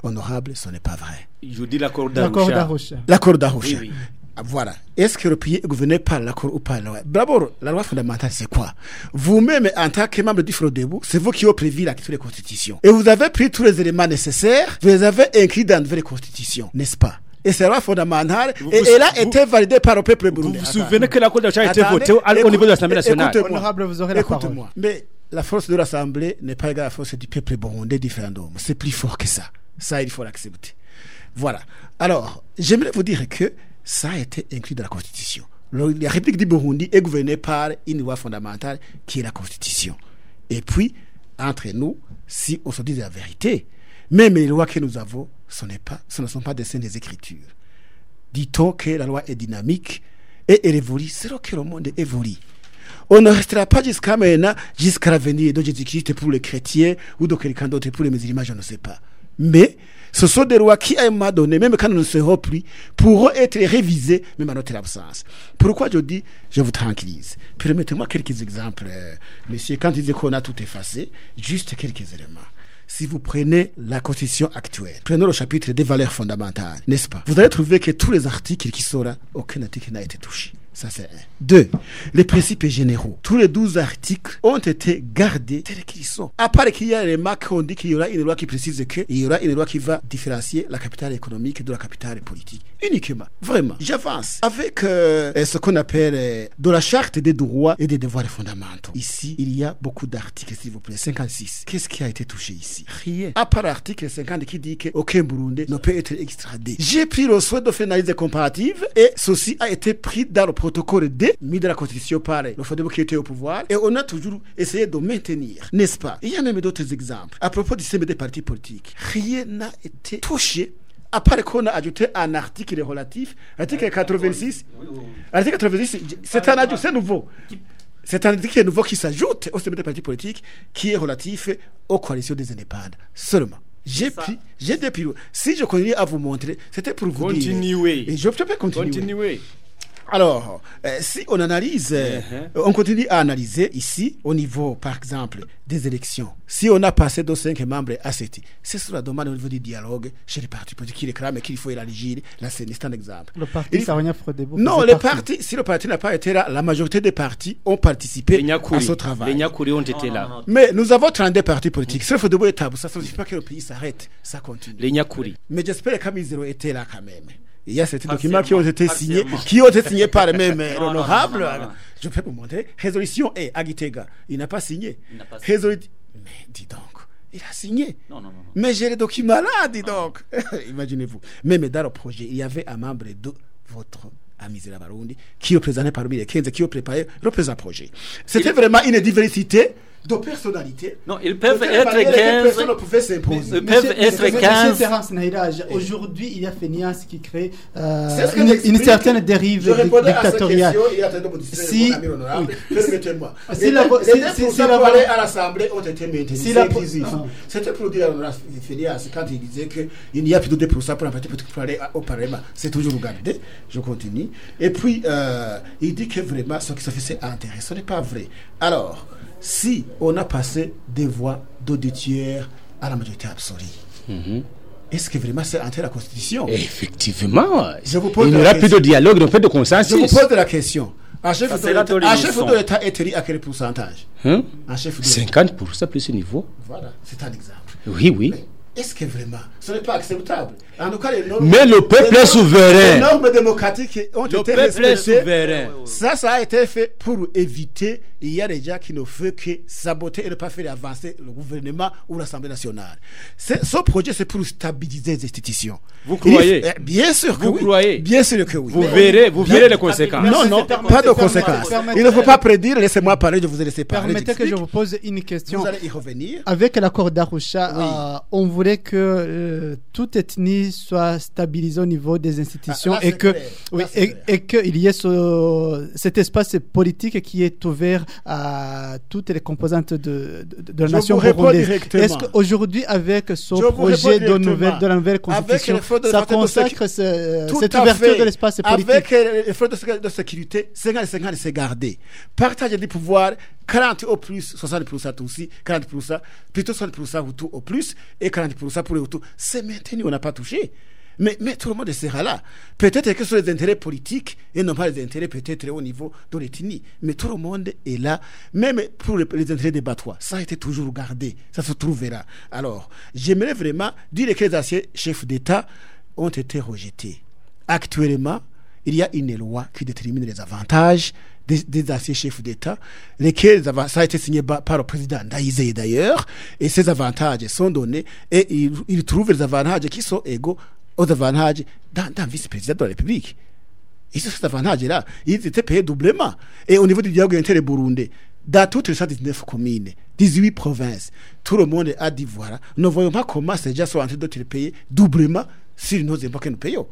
honorable, ce n'est pas vrai. Je dis l'accord d'Arusha. L'accord d'Arusha. Oui, oui. Ah, Voilà. Est-ce que le pays est gouverné par l'accord ou par la loi? D'abord, la loi fondamentale, c'est quoi? Vous-même, en tant que membre du Frodebo, c'est vous qui avez prévu l'actuelle constitution. Et vous avez pris tous les éléments nécessaires, vous les avez inclus dans la nouvelle constitution, n'est-ce pas? Et c'est la loi fondamentale, Vous et vous- elle a vous- été validée par le peuple Vous burundais. vous souvenez que l'accord d'Arusha a été Attendez, voté au- au niveau de l'Assemblée nationale? écoute-moi. Honorable, vous aurez la parole. Mais la force de l'Assemblée n'est pas égale à la force du peuple burundais du référendum. C'est plus fort que ça. Ça, il faut l'accepter. Voilà. Alors, j'aimerais vous dire que ça a été inclus dans la Constitution. La République du Burundi est gouvernée par une loi fondamentale qui est la Constitution. Et puis, entre nous, si on se dit la vérité, même les lois que nous avons, ce, pas, ce ne sont pas des scènes des Écritures. Dit-on que la loi est dynamique et elle évolue, c'est là que le monde évolue. On ne restera pas jusqu'à maintenant, jusqu'à l'avenir de Jésus-Christ pour les chrétiens ou de quelqu'un d'autre pour les musulmans, je ne sais pas. Mais ce sont des lois qui, à un donné, même quand nous ne serons plus, pourront être révisées, même à notre absence. Pourquoi je dis, je vous tranquillise Permettez-moi quelques exemples, euh, monsieur. Quand il dit qu'on a tout effacé, juste quelques éléments. Si vous prenez la constitution actuelle, prenez le chapitre des valeurs fondamentales, n'est-ce pas? Vous allez trouver que tous les articles qui sont là, aucun article n'a été touché. Ça, c'est un. Deux, les principes généraux. Tous les douze articles ont été gardés tels qu'ils sont. À part qu'il y a les marques on dit qu'il y aura une loi qui précise qu'il y aura une loi qui va différencier la capitale économique de la capitale politique. Uniquement. Vraiment. J'avance. Avec euh, ce qu'on appelle euh, de la charte des droits et des devoirs fondamentaux. Ici, il y a beaucoup d'articles, s'il vous plaît. 56. Qu'est-ce qui a été touché ici? Rien. À part l'article 50 qui dit qu'aucun Burundais ne peut être extradé. J'ai pris le soin de faire une analyse comparative et ceci a été pris dans le protocole D mis dans la constitution par le Fodebo qui était au pouvoir et on a toujours essayé de maintenir, n'est-ce pas? Il y a même d'autres exemples. À propos du système des partis politiques, rien n'a été touché à part qu'on a ajouté un article relatif, article 86. Article 86, c'est un ajout, c'est nouveau. C'est un article nouveau qui s'ajoute au système des partis politiques qui est relatif aux coalitions des indépendants seulement. J'ai pris, j'ai des. Si je continue à vous montrer, c'était pour vous dire. Continuez. Et je peux continuer. Continuez. Alors, euh, si on analyse, euh, Uh-huh. on continue à analyser ici, au niveau, par exemple, des élections. Si on a passé de 5 membres à 7, c'est sur la demande au niveau du dialogue chez les partis politiques qui réclament qu'il faut élargir la CENI. C'est un exemple. Le parti Il- Sarwania Frodebo. Non, les partis, si le parti n'a pas été là, la majorité des partis ont participé Les à ce Les travail. Nyakuri ont été non, là. non, non. Mais nous avons 32 partis politiques. Sauf de est tabou. Ça ne signifie pas que le pays s'arrête. Ça continue. Les Nyakuri. Mais j'espère qu'Amizero était là quand même. Il y a certains Partiellement, documents qui ont été signés, qui ont été signés par le même euh, Non, non, non, honorable. non, non, non. Je peux vous montrer. Résolution est Agitega. Il n'a pas signé. Il n'a pas signé. Résolu- Mais dis donc, il a signé. Non, non, non. Mais j'ai les documents là, dis donc. (laughs) Imaginez-vous. Même dans le projet, il y avait un membre de votre Amizera Barundi qui représentait parmi les 15 qui ont préparé le présent projet. C'était vraiment une diversité de personnalités. Non, ils peuvent être manière que 15. Personne ne pouvait s'imposer. Ils peuvent Monsieur- être monsieur- 15. Monsieur Terence Nairaj, aujourd'hui, il y a Fénias qui crée euh, ce que une, une certaine dérive Je di- répondais à cette dictatoriale. Si- ami honorable. Permettez-moi. Si la- aller à l'Assemblée ont été. Si. Ah. C'était pour dire à Félias quand il disait qu'il n'y a plus de 2% pour aller au Parlement. C'est toujours regardé. Je continue. Et puis, euh, il dit que vraiment, ce qui se fait, c'est intérêt. Ce n'est pas vrai. Alors, si on a passé des voix d'auditeurs à la majorité absolue, Est-ce que vraiment c'est entrer la Constitution? Effectivement. Je vous pose il n'y la aura plus de question. dialogue, il n'y aura plus de Je vous consensus. pose la question. Un chef Ça de de l'État de est élu à quel pourcentage? Hein? Un chef de l'État. 50% plus ce niveau. Voilà, c'est un exemple. Oui, oui. Est-ce que vraiment ce n'est pas acceptable En tout cas, les normes, Mais le peuple les est souverain. Les normes démocratiques ont Le été peuple est respectées. souverain. Ça, ça a été fait pour éviter. Il y a des gens qui ne font que saboter et ne pas faire avancer le gouvernement ou l'Assemblée nationale. Ce projet, c'est pour stabiliser les institutions. Vous croyez? Il- eh, Bien sûr que Vous oui. croyez? Bien sûr que oui. Vous verrez, vous verrez les conséquences. Non, non, Permettez- pas de conséquences. Il ne faut pas prédire. Laissez-moi parler, je vous ai laissé parler. Permettez que je vous pose une question. Vous allez y revenir. Avec l'accord d'Arusha, Oui. euh, on voulait que euh, toute ethnie soit stabilisée au niveau des institutions Ah, là, et que clair. oui, Là, c'est et, et qu'il y ait ce- cet espace politique qui est ouvert à toutes les composantes de, de, de la Je nation burundaise. Est-ce qu'aujourd'hui, avec ce Je projet de, nouvelle, de la nouvelle constitution, ça consacre ce- cette ouverture de l'espace politique Avec euh, forces de, sé- de sécurité, 50-50 c'est gardé. Partage du pouvoir, 40 au plus, 60% aussi, 40%, plutôt 60% Hutu au plus et 40% pour les Hutus. C'est maintenu, on n'a pas touché. Mais, tout le monde sera là. Peut-être que ce sont les intérêts politiques et non pas les intérêts peut-être au niveau de l'ethnie. Mais tout le monde est là, même pour les, les intérêts des batois. Ça a été toujours gardé. Ça se trouvera. Alors, j'aimerais vraiment dire que les anciens chefs d'État ont été rejetés. Actuellement, il y a une loi qui détermine les avantages des, des anciens chefs d'État, lesquels ça a été signé par le président Daïzé d'ailleurs, et ces avantages sont donnés, et ils il trouvent les avantages qui sont égaux aux avantages d'un vice-président de la République. Et ces avantages-là, ils étaient payés doublement. Et au niveau du dialogue inter-burundais, dans toutes les 119 communes, 18 provinces, tout le monde a dit voilà, ne voyons pas comment ces gens sont en train d'être payés doublement sur nos impôts que nous payons.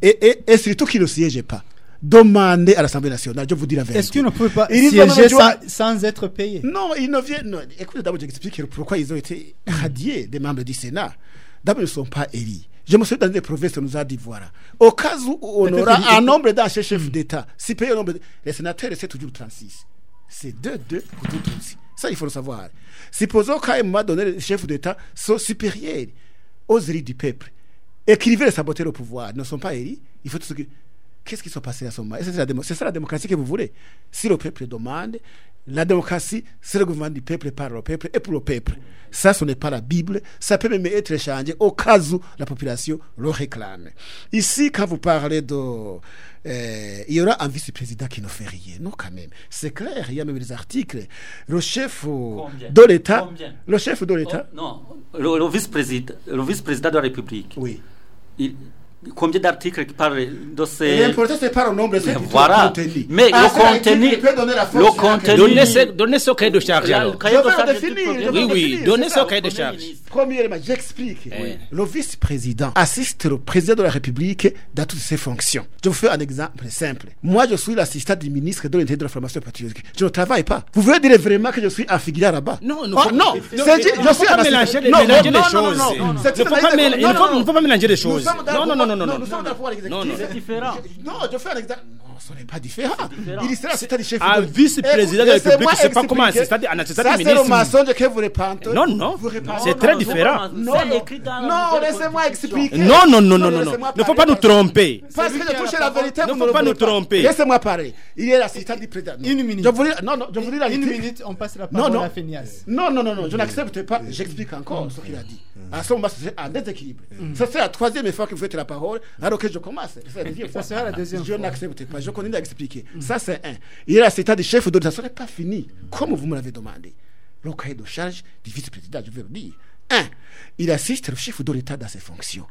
Et, et, et surtout qu'ils ne siègent pas. Demandez à l'Assemblée nationale, je vous dis la vérité. Est-ce qu'ils ne peuvent pas Ils siéger sans, sans être payés non, ils ne viennent. Non. Écoutez, d'abord, j'explique pourquoi ils ont été radiés des membres du Sénat. D'abord, ils ne sont pas élus. Je me suis dans des provinces, on nous a dit voilà. Au cas où on aura un nombre d'anciens chefs d'État, si payé au nombre. de- Les sénateurs, c'est toujours 36. C'est 2, 2 pour tout aussi. Ça, il faut le savoir. Supposons qu'à un moment donné, les chefs d'État sont supérieurs aux élus du peuple et qu'ils veulent saboter le pouvoir, ne sont pas élus. Il faut tout ce que. Qu'est-ce qui se passé à ce moment C'est ça la démocratie que vous voulez? Si le peuple demande, la démocratie, c'est le gouvernement du peuple par le peuple et pour le peuple. Ça, ce n'est pas la Bible. Ça peut même être changé au cas où la population le réclame. Ici, quand vous parlez de. euh, il y aura un vice-président qui ne fait rien. Non, quand même. C'est clair, il y a même des articles. Le chef euh, Combien? de l'État. Le chef de l'État. Oh, non, le, le vice-président, de la République. Oui. Il, combien d'articles qui parlent de ces. L'important, c'est pas le nombre, c'est voilà. le contenu. Mais Ah, le contenu- donner la force le contenu- Donnez ce, donnez ce cahier de charge La- alors. cahier Je de charge Oui, le oui, définir, donnez ce cahier de charge. Premièrement, j'explique. Oui. Le vice-président assiste le président de la République dans toutes ses fonctions. Je vous fais un exemple simple. Moi, je suis l'assistant du ministre de l'Intérieur de la formation patriotique. Je ne travaille pas. Vous voulez dire vraiment que je suis affilié là-bas? Non, non, faut- non. non, je suis un mélanger assistant- les- Non, non, non, choses. non, non, Il non. ne faut pas non, non, mélanger les choses. Non, le non, non, non, non, nous sommes dans le pouvoir exécutif. Non, non. C'est différent. Je- Non, je fais un exemple. Ce n'est pas différent. Il sera assistant du chef Un de- vice-président de la République, laissez-moi c'est pas comment, c'est-à-dire un assistant Ça, du c'est le ministre. mensonge que vous répandez. Non, non. C'est très différent. Non, non. laissez-moi expliquer. Non, non, non, non, non, ne faut pas nous parce- tromper. Parce que je touche la vérité, Ne vous faut pas nous tromper. Laissez-moi parler. Il est l'assistant du président. Une minute. Je non, non, je vous la Une minute, on passe la Non, parole non. à Fénias. Non, non, non, non, je n'accepte pas. J'explique encore ce qu'il a dit. À ce moment, c'est un déséquilibre. Ça, c'est la troisième fois que vous faites la parole, alors que je commence. C'est la deuxième fois. sera la deuxième Je n'accepte pas. Je continue à expliquer. Ça, c'est un. Il est l'assistant du chef de. Ce n'est pas fini. Comme vous me l'avez demandé. Le cahier de charge du vice-président, je vais le dire. Un, il assiste le chef de l'État dans ses fonctions.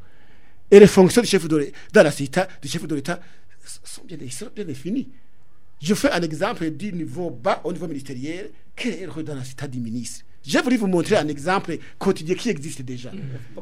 Et les fonctions du chef de dans l'assistant du chef de l'État, sont bien, définies. Je fais un exemple du niveau bas au niveau ministériel. Quel est le rôle dans l'assistant du ministre? J'ai voulu vous montrer un exemple quotidien qui existe déjà.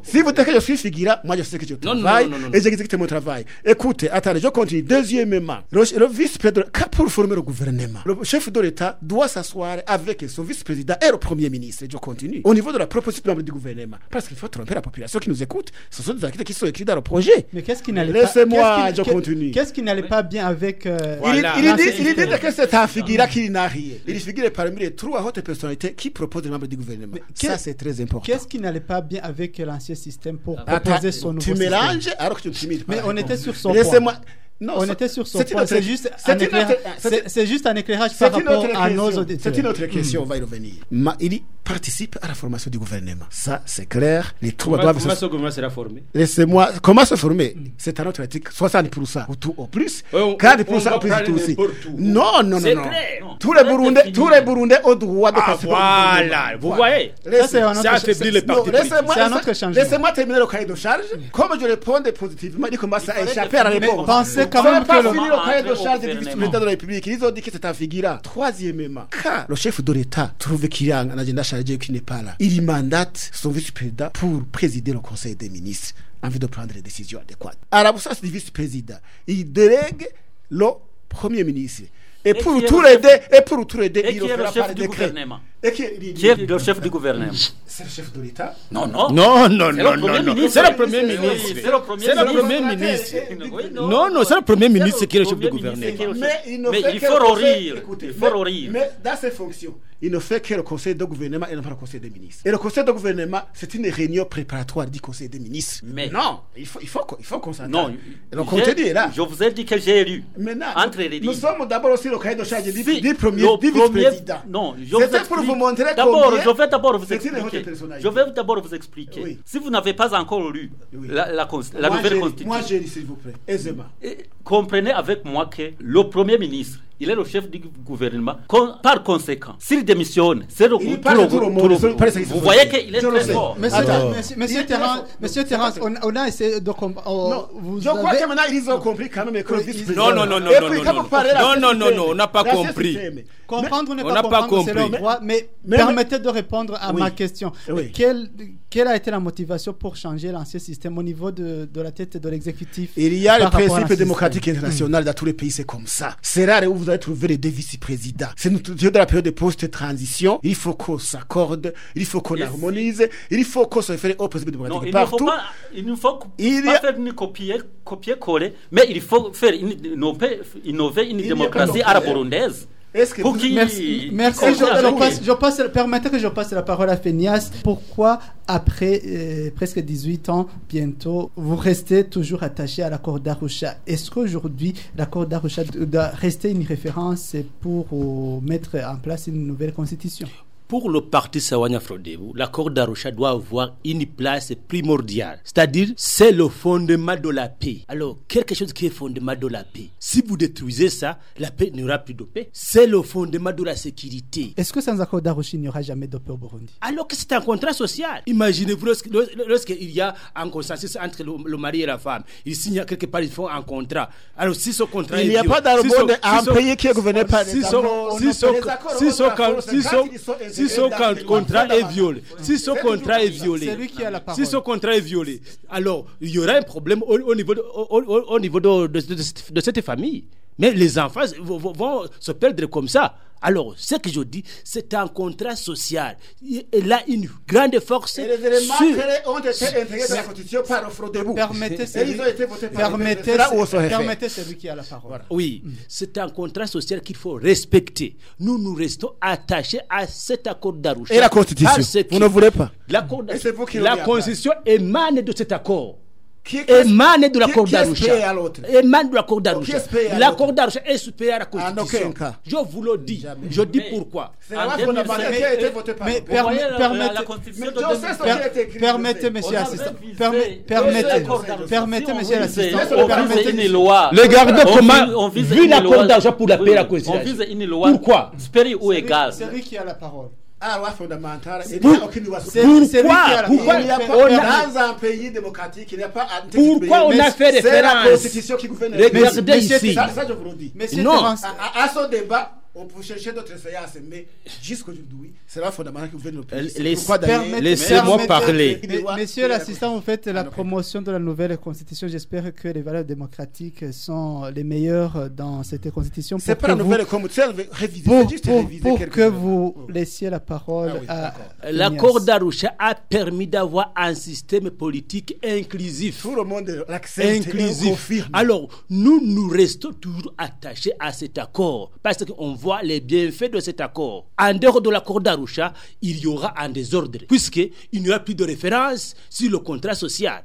Si vous dites que je suis figura, moi je sais que je travaille non, non, non. et j'exécute mon travail. Écoutez, attendez, je continue. Deuxièmement, le, le vice-président, pour former le gouvernement, le chef de l'État doit s'asseoir avec son vice-président et le premier ministre. Je continue. Au niveau de la proposition membre du gouvernement, parce qu'il faut tromper la population qui nous écoute. Ce sont des actes qui sont écrits dans le projet. Mais qu'est-ce qui n'allait pas Laissez-moi, je continue. Qu'est-ce qui n'allait pas bien avec euh, Il, il, dit, il dit que c'est un figura qui n'a rien. Il figure parmi les trois hautes personnalités qui proposent les membres du gouvernement. Ça, c'est très important. Qu'est-ce qui n'allait pas bien avec l'ancien système pour Attends, proposer son nouveau tu système mélanges alors que tu pas Mais on était sur son Laissez-moi. Non, On était sur son point. C'est juste, un éclairage- juste un par une rapport autre à nos question. auditeurs. C'est une autre question, on va y revenir. Ma- il participe à la formation du gouvernement. Ça, c'est clair. Les trois Comment, doivent comment se... ce gouvernement sera formé? Laissez-moi. Comment se former? C'est un autre article. 60% ou tout au plus. Ouais, on- 40% on au plus tout aussi. Non, non, non, C'est non. clair. Tous les Burundais, tous les Burundais ont droit de Ah, participer voilà, vous voyez? Ça, c'est un autre- affaiblit les Non, partis politiques. laissez-moi C'est un laissez- autre changement. laissez-moi terminer le cahier de charge. Comme je réponds positivement, il commence à échapper à la réponse. Pensez quand même pas que le- fini le cahier de charge du gouvernement. vice-président de la République. Ils ont dit que c'est un figurant. Troisièmement, quand le chef de l'État trouve qu'il y a un agenda chargé qui n'est pas là, il mandate son vice-président pour présider le Conseil des ministres en vue de prendre les décisions adéquates. À l'absence du vice-président, il délègue le Premier ministre. Et, pour chef- deux, et pour tous les deux, et il chef par du décret. gouvernement? Et qui, est le chef du gouvernement? C'est le chef de l'État. Non, non. Non, non, non, non. C'est le Premier ministre. C'est le Premier ministre. Non, non, c'est le Premier ministre qui est le chef du gouvernement. Mais il faut rire. écoutez, Il faut rire. Mais dans ses fonctions, il ne fait que le conseil de gouvernement et non pas le conseil des ministres. Et le conseil de gouvernement, c'est une réunion préparatoire du conseil des ministres. Mais- non, il faut, il faut, qu'on- il faut qu'on s'entende. Non, le contenu est là. Je vous ai dit que j'ai lu. Maintenant, Entre nous, les nous lignes. sommes d'abord aussi le cahier de charge du, Si, du premier, le du premier- vice-président. Non, je vous pour vous montrer D'abord, je vais d'abord vous expliquer. Je vais d'abord vous expliquer. Oui. Si vous n'avez pas encore lu Oui. la, nouvelle constitution, Moi, j'ai dit, s'il vous plaît, aisément. et comprenez avec moi que le premier ministre, il est le chef du gouvernement. Con- par conséquent, s'il démissionne, c'est le, se Vous voyez qu'il est très fort. Monsieur, Terrence, monsieur Terrence, on, on a essayé de comprendre. Non, vous je crois que maintenant ils ont compris quand même que le Oui, vice-président. Non, non, non, non, Et non, puis, non, non. Non, on n'a pas compris. Comprendre On pas n'a pas compris. droit, mais, permettez de répondre à ma question. Quelle, a été la motivation pour changer l'ancien système au niveau de, de la tête de l'exécutif Il y a le principe démocratique système international dans tous les pays, c'est comme ça. C'est rare où vous allez trouver les deux vice-présidents. C'est dans la période de post-transition. Il faut qu'on s'accorde, il faut qu'on Yes. harmonise, il faut qu'on se fasse au principe Non, démocratique il ne faut partout. pas, il ne faut pas a- faire une copier, copier-coller, mais il faut faire une, innover, innover une démocratie pas Est-ce que Merci, merci. qui Je, comprend je avec- passe, je passe- permettez que je passe la parole à Fénias. Pourquoi, après euh, presque 18 ans, bientôt, vous restez toujours attaché à l'accord d'Arusha Est-ce qu'aujourd'hui, l'accord d'Arusha doit rester une référence pour euh, mettre en place une nouvelle constitution? Pour le parti Sawanya Frodebu, l'accord d'Arusha doit avoir une place primordiale. C'est-à-dire, c'est le fondement de la paix. Alors, quelque chose qui est fondement de la paix. Si vous détruisez ça, la paix n'y aura plus de paix. C'est le fondement de la sécurité. Est-ce que sans accord d'Arusha, il n'y aura jamais de paix au Burundi? Alors que c'est un contrat social. Imaginez-vous lorsque- lorsqu'il y a un consensus entre le, le mari et la femme. Ils signent quelque part, ils font un contrat. Alors si ce contrat Il est n'y a pas dans le monde un pays qui est gouverné par les accords si si le contrat est violé, si ce C'est contrat est violé, si ce contrat est violé, alors il y aura un problème au, au niveau, de, au, au- au niveau de, de- de- de- de cette famille. Mais les enfants vont, vont- vont se perdre comme ça. Alors, ce que je dis, c'est un contrat social. Il a une grande force Et les éléments sur- ont été intégrés dans la Constitution par le Frodebou. Permettez Et celui, ils ont été votés par permettez, permettez celui qui a la parole. Oui, c'est un contrat social qu'il faut respecter. Nous, nous restons attachés à cet accord d'Arusha. Et la Constitution Vous ne voulez pas La le Constitution émane de cet accord. Qui Émane de l'accord qui- qui est d'Arusha. supérieur à l'autre? Émane de l'accord d'Arusha. Qui est supérieur à L'accord l'autre? d'Arusha est supérieur à la En Constitution. Je vous le dis. Jamais. Je dis Mais- pourquoi. C'est la loi En fondamentale 2005, qui a été votée par mais la, la- permettez- la constitution Mais de Dieu sait ce 2005. qui a été écrit. Permettez, a l'assistant. Permettez, permettez, vise- l'assistant. on Permettez- vise une loi. Regardez comment, vise- on vise vu une l'accord loi- d'Arusha pour la paix et la Oui, conciliation. On vise une loi. Pourquoi? Supérieure ou égale. C'est lui qui a la parole. Ah, Pourquoi- parole. Il n'y a on pas a- dans un pays démocratique, il n'y a pas un texte Pourquoi on a Mais fait C'est la référence? constitution qui gouverne. Regardez Mais- ici. mais Ça, ça, je vous le dis. Monsieur Non. À, à- à ce débat, on peut chercher d'autres séances, mais jusqu'aujourd'hui, c'est la fondamentale qui gouverne le pays. Laissez-moi parler. Monsieur l'assistant, vous faites la promotion de la nouvelle constitution. J'espère que les valeurs démocratiques sont les meilleures dans cette constitution. C'est pas la nouvelle constitution. Pour, que vous laissiez la parole Ah oui, à. L'accord d'Arusha a permis d'avoir un système politique inclusif. Tout le monde l'accepte et inclusif. confirme. Alors, nous, nous restons toujours attachés à cet accord parce qu'on voit les bienfaits de cet accord. En dehors de l'accord d'Arusha, il y aura un désordre, puisqu'il n'y aura plus de référence sur le contrat social.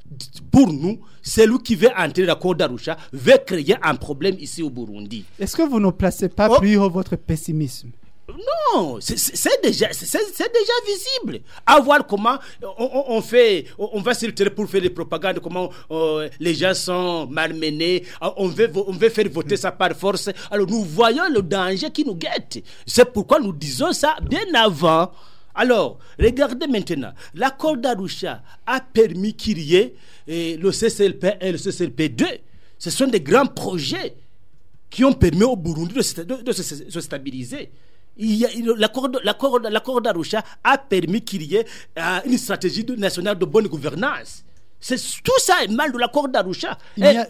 Pour nous, celui qui veut entrer dans l'accord d'Arusha veut créer un problème ici au Burundi. Est-ce que vous ne placez pas Oh. plus haut votre pessimisme? Non, c'est- déjà, déjà visible. À voir comment on, on- fait, on va pour faire des propagandes, comment euh, les gens sont malmenés, euh, on veut, on veut faire voter ça par force. Alors nous voyons le danger qui nous guette. C'est pourquoi nous disons ça bien avant. Alors, regardez maintenant, l'accord d'Arusha a permis qu'il y ait le CCLP et le CCLP2. Ce sont des grands projets qui ont permis au Burundi de, se stabiliser. L'accord d'Arusha a permis qu'il y ait euh, une stratégie nationale de bonne gouvernance. C'est tout ça est mal de l'accord d'Arusha.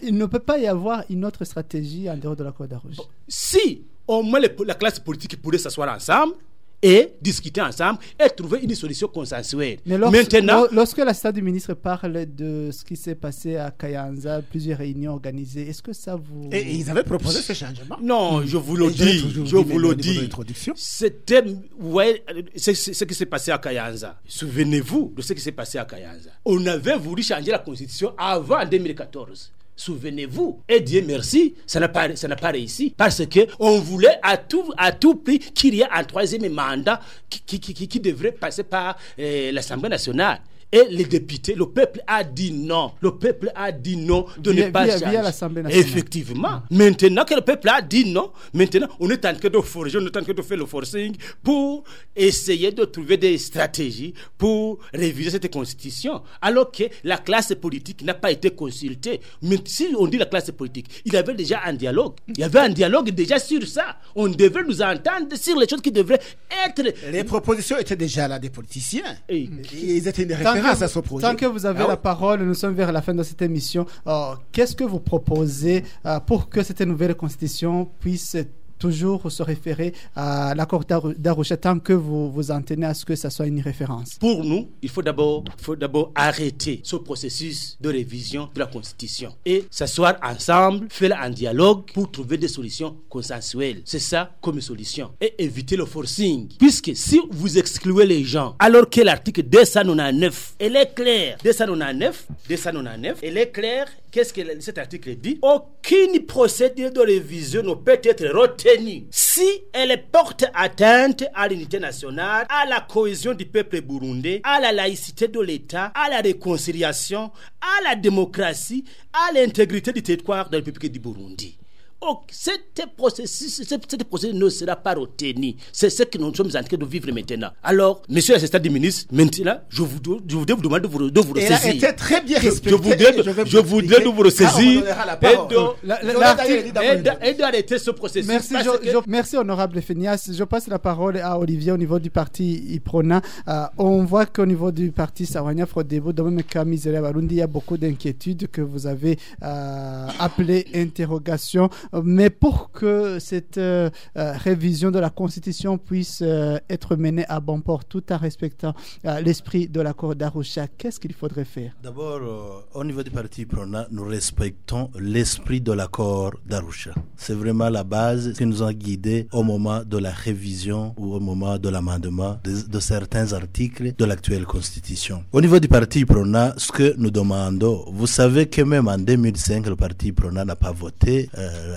il, il ne peut pas y avoir une autre stratégie en dehors de l'accord d'Arusha. si au moins les- la classe politique pourrait s'asseoir ensemble et discuter ensemble et trouver une solution consensuelle. Mais lorsque, Maintenant, lor- lorsque la stade du ministre parle de ce qui s'est passé à Kayanza, plusieurs réunions organisées, est-ce que ça vous... Et ils avaient proposé ce changement. non, je vous le dis, je vous le dis. C'était ouais, c'est ce qui s'est passé à Kayanza. Souvenez-vous de ce qui s'est passé à Kayanza. On avait voulu changer la constitution avant 2014. Souvenez-vous. Et Dieu merci, ça n'a pas, ça n'a pas réussi. Parce que on voulait à tout, à tout prix qu'il y ait un troisième mandat qui, qui, qui- qui- devrait passer par euh, l'Assemblée nationale. Et les députés, le peuple a dit non. Le peuple a dit non de Via- ne pas via- changer. via l'Assemblée nationale. Effectivement. Maintenant que le peuple a dit non, maintenant on est en train de forger, on est en train de faire le forcing pour essayer de trouver des stratégies pour réviser cette constitution. Alors que la classe politique n'a pas été consultée. Mais si on dit la classe politique, il y avait déjà un dialogue. Il y avait un dialogue déjà sur ça. On devrait nous entendre sur les choses qui devraient être. Les propositions étaient déjà là des politiciens. Et- ils étaient Tant que, à ce projet. tant que vous avez Ah la parole, nous sommes vers la fin de cette émission. Euh, Qu'est-ce que vous proposez euh, pour que cette nouvelle constitution puisse toujours se référer à l'accord d'Aru- d'Arusha tant que vous vous en tenez à ce que ça soit une référence Pour nous, il faut d'abord arrêter ce processus de révision de la Constitution et s'asseoir ensemble, faire un dialogue pour trouver des solutions consensuelles. C'est ça comme solution. Et éviter le forcing. Puisque si vous excluez les gens, alors que l'article 299, elle est claire. 299, 299, elle est claire. Qu'est-ce que cet article dit? Aucune procédure de révision ne peut être retenue si elle porte atteinte à l'unité nationale, à la cohésion du peuple burundais, à la laïcité de l'État, à la réconciliation, à la démocratie, à l'intégrité du territoire de la République du Burundi. Oh, cet processus, cette, procédure ne sera pas retenu. C'est ce que nous sommes en train de vivre maintenant. Alors, monsieur l'assistant du ministre, maintenant, je, vous, je voudrais vous demander de vous, de vous Elle ressaisir. été très bien Je- respectée. Je voudrais, je je vous voudrais expliquer de vous ressaisir et d'arrêter ce processus. Merci, que- honorable Fenias. Je passe la parole à Olivier au niveau du parti Iprona. Euh, on voit qu'au niveau du parti Sawanya Frodebo, dans même cas Barundi, il y a beaucoup d'inquiétudes que vous avez euh, appelées interrogations. Mais pour que cette euh, euh, révision de la Constitution puisse euh, être menée à bon port tout en respectant l'esprit de l'accord d'Arusha, qu'est-ce qu'il faudrait faire? D'abord, au niveau du parti Prona, nous respectons l'esprit de l'accord d'Arusha. C'est vraiment la base qui nous a guidés au moment de la révision ou au moment de l'amendement de, certains articles de l'actuelle constitution. Au niveau du parti Prona, ce que nous demandons, vous savez que même en 2005, le parti Prona n'a pas voté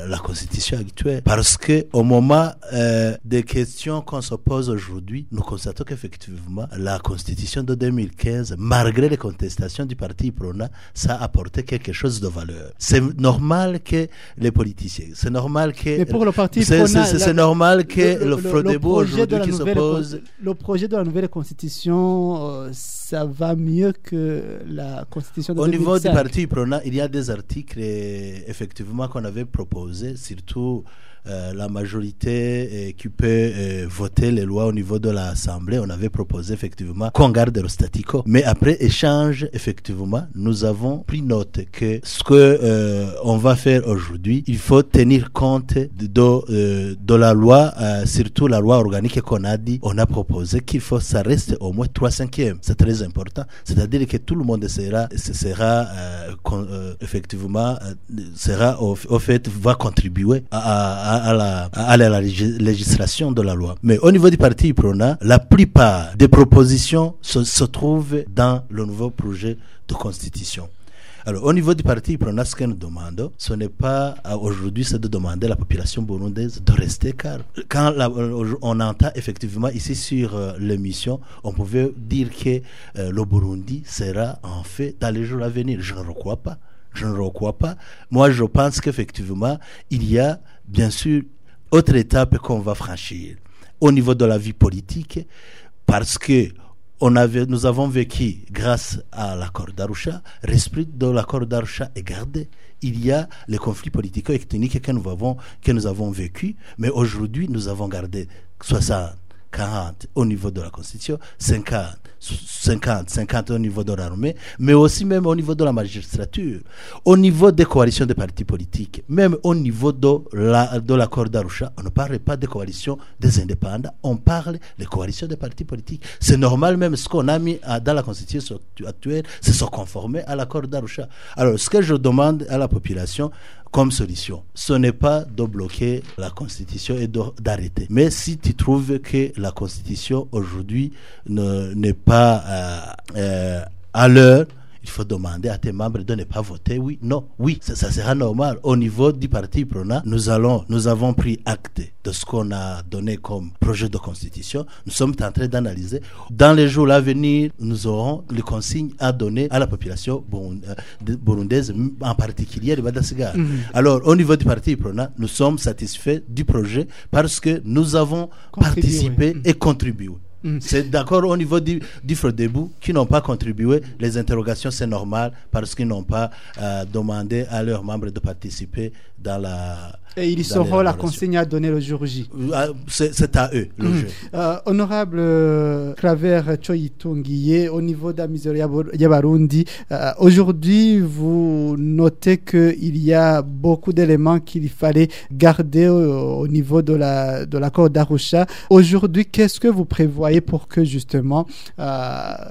la constitution actuelle parce que au moment euh, des questions qu'on se pose aujourd'hui, nous constatons qu'effectivement, la constitution de 2015, malgré les contestations du parti Prona, ça a apporté quelque chose de valeur. C'est normal que les politiciens, c'est normal que... Mais pour le parti c'est- la- normal que le, le projet de aujourd'hui qui se pose... le projet de la nouvelle constitution, euh, ça va mieux que la constitution de Au niveau du 2005. parti il y a des articles euh, effectivement qu'on avait proposés, surtout euh, la majorité qui peut voter les lois au niveau de l'Assemblée. On avait proposé effectivement qu'on garde le statu. Mais après échange, effectivement, nous avons pris note que ce que euh, on va faire aujourd'hui, il faut tenir compte de, de, euh, la loi, surtout la loi organique qu'on a dit. On a proposé qu'il faut ça reste au moins 3 cinquièmes. C'est très important. C'est-à-dire que tout le monde sera, se sera effectivement sera au, fait va contribuer à la, à la légis- législation de la loi. Mais au niveau du parti Prona, la plupart des propositions se, trouvent dans le nouveau projet de constitution. Alors, au niveau du parti Prona, ce que nous demandons, ce n'est pas aujourd'hui, c'est de demander à la population burundaise de rester calme. Quand euh, on entend effectivement ici sur euh, l'émission, on pouvait dire que euh, le Burundi sera en fait dans les jours à venir. Je ne le crois pas. Je ne le crois pas. Moi, je pense qu'effectivement, il y a bien sûr autre étape qu'on va franchir au niveau de la vie politique parce que nous avons vécu grâce à l'accord d'Arusha. L'esprit de l'accord d'Arusha est gardé. Il y a les conflits politico-économiques que que nous avons vécu, mais aujourd'hui, nous avons gardé 60, 40 au niveau de la Constitution, 50, 50, 50 au niveau de l'armée, mais aussi même au niveau de la magistrature, au niveau des coalitions des partis politiques, même au niveau de la de l'accord d'Arusha, on ne parle pas de coalition des indépendants, on parle des coalitions des partis politiques. C'est normal même ce qu'on a mis dans la constitution actuelle, c'est se conformer à l'accord d'Arusha. Alors, ce que je demande à la population, comme solution. Ce n'est pas de bloquer la Constitution et d'arrêter. Mais si tu trouves que la Constitution aujourd'hui ne- n'est pas euh, euh, à l'heure, il faut demander à tes membres de ne pas voter oui, non, oui, ça, ça sera normal. Au niveau du parti Prona, nous allons, nous avons pris acte de ce qu'on a donné comme projet de constitution. Nous sommes en train d'analyser. Dans les jours à venir, nous aurons les consignes à donner à la population euh, burundaise, en particulier de Madagascar. Alors, au niveau du parti Prona, nous sommes satisfaits du projet parce que nous avons Contribué. participé et contribué. C'est d'accord au niveau du, du Frodebou qui n'ont pas contribué. Les interrogations, c'est normal parce qu'ils n'ont pas euh, demandé à leurs membres de participer dans la. Et ils sauront la consigne à donner le jour J. Euh, C'est à eux, le jeu. Euh, honorable euh, Claver Choyitungiye, au niveau de la misère Yabo- Yabarundi, euh, aujourd'hui, vous notez qu'il y a beaucoup d'éléments qu'il fallait garder au, au niveau de la de l'accord d'Arusha. Aujourd'hui, qu'est-ce que vous prévoyez pour que justement euh,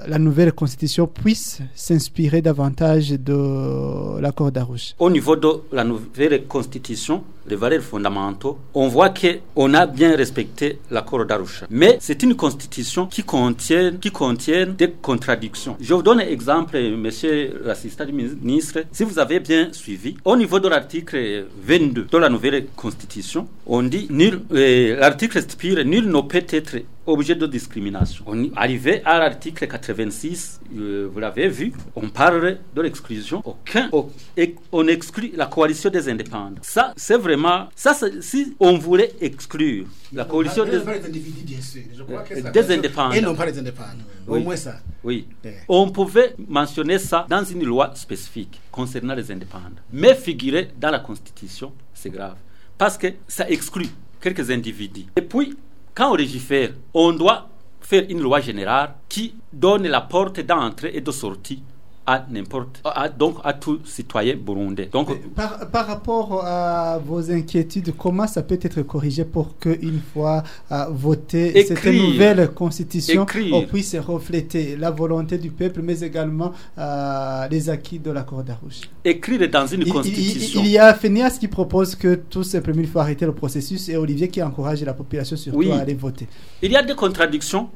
la nouvelle constitution puisse s'inspirer davantage de l'accord d'Arusha? Au niveau de la nouvelle constitution, les valeurs fondamentaux, on voit qu'on a bien respecté l'accord d'Arusha. Mais c'est une constitution qui contient, qui des contradictions. Je vous donne un exemple, monsieur l'assistant du ministre. Si vous avez bien suivi, au niveau de l'article 22 de la nouvelle constitution, on dit euh, l'article stipule nul ne peut être objet de discrimination. On arrivé à l'article 86, euh, vous l'avez vu, on parle de l'exclusion. Aucun, on exclut la coalition des indépendants. Ça, c'est vraiment, ça, si on voulait exclure la coalition des, Euh, des indépendants. Et non pas les indépendants. Au Oui. moins ça. oui, Ouais. on pouvait mentionner ça dans une loi spécifique concernant les indépendants. Mais figurer dans la Constitution, c'est grave. Parce que ça exclut quelques individus. Et puis, quand on légifère, on doit faire une loi générale qui donne la porte d'entrée et de sortie à n'importe, donc à tout citoyen burundais. Donc, Par, par rapport à vos inquiétudes, comment ça peut être corrigé pour qu'une fois euh, votée cette nouvelle constitution, Écrire. on puisse refléter la volonté du peuple, mais également euh, les acquis de l'accord d'Arusha écrire dans une il, il- constitution. il y a Fénias qui propose que tout simplement il faut arrêter le processus et Olivier qui encourage la population surtout Oui. à aller voter. Il y a des contradictions.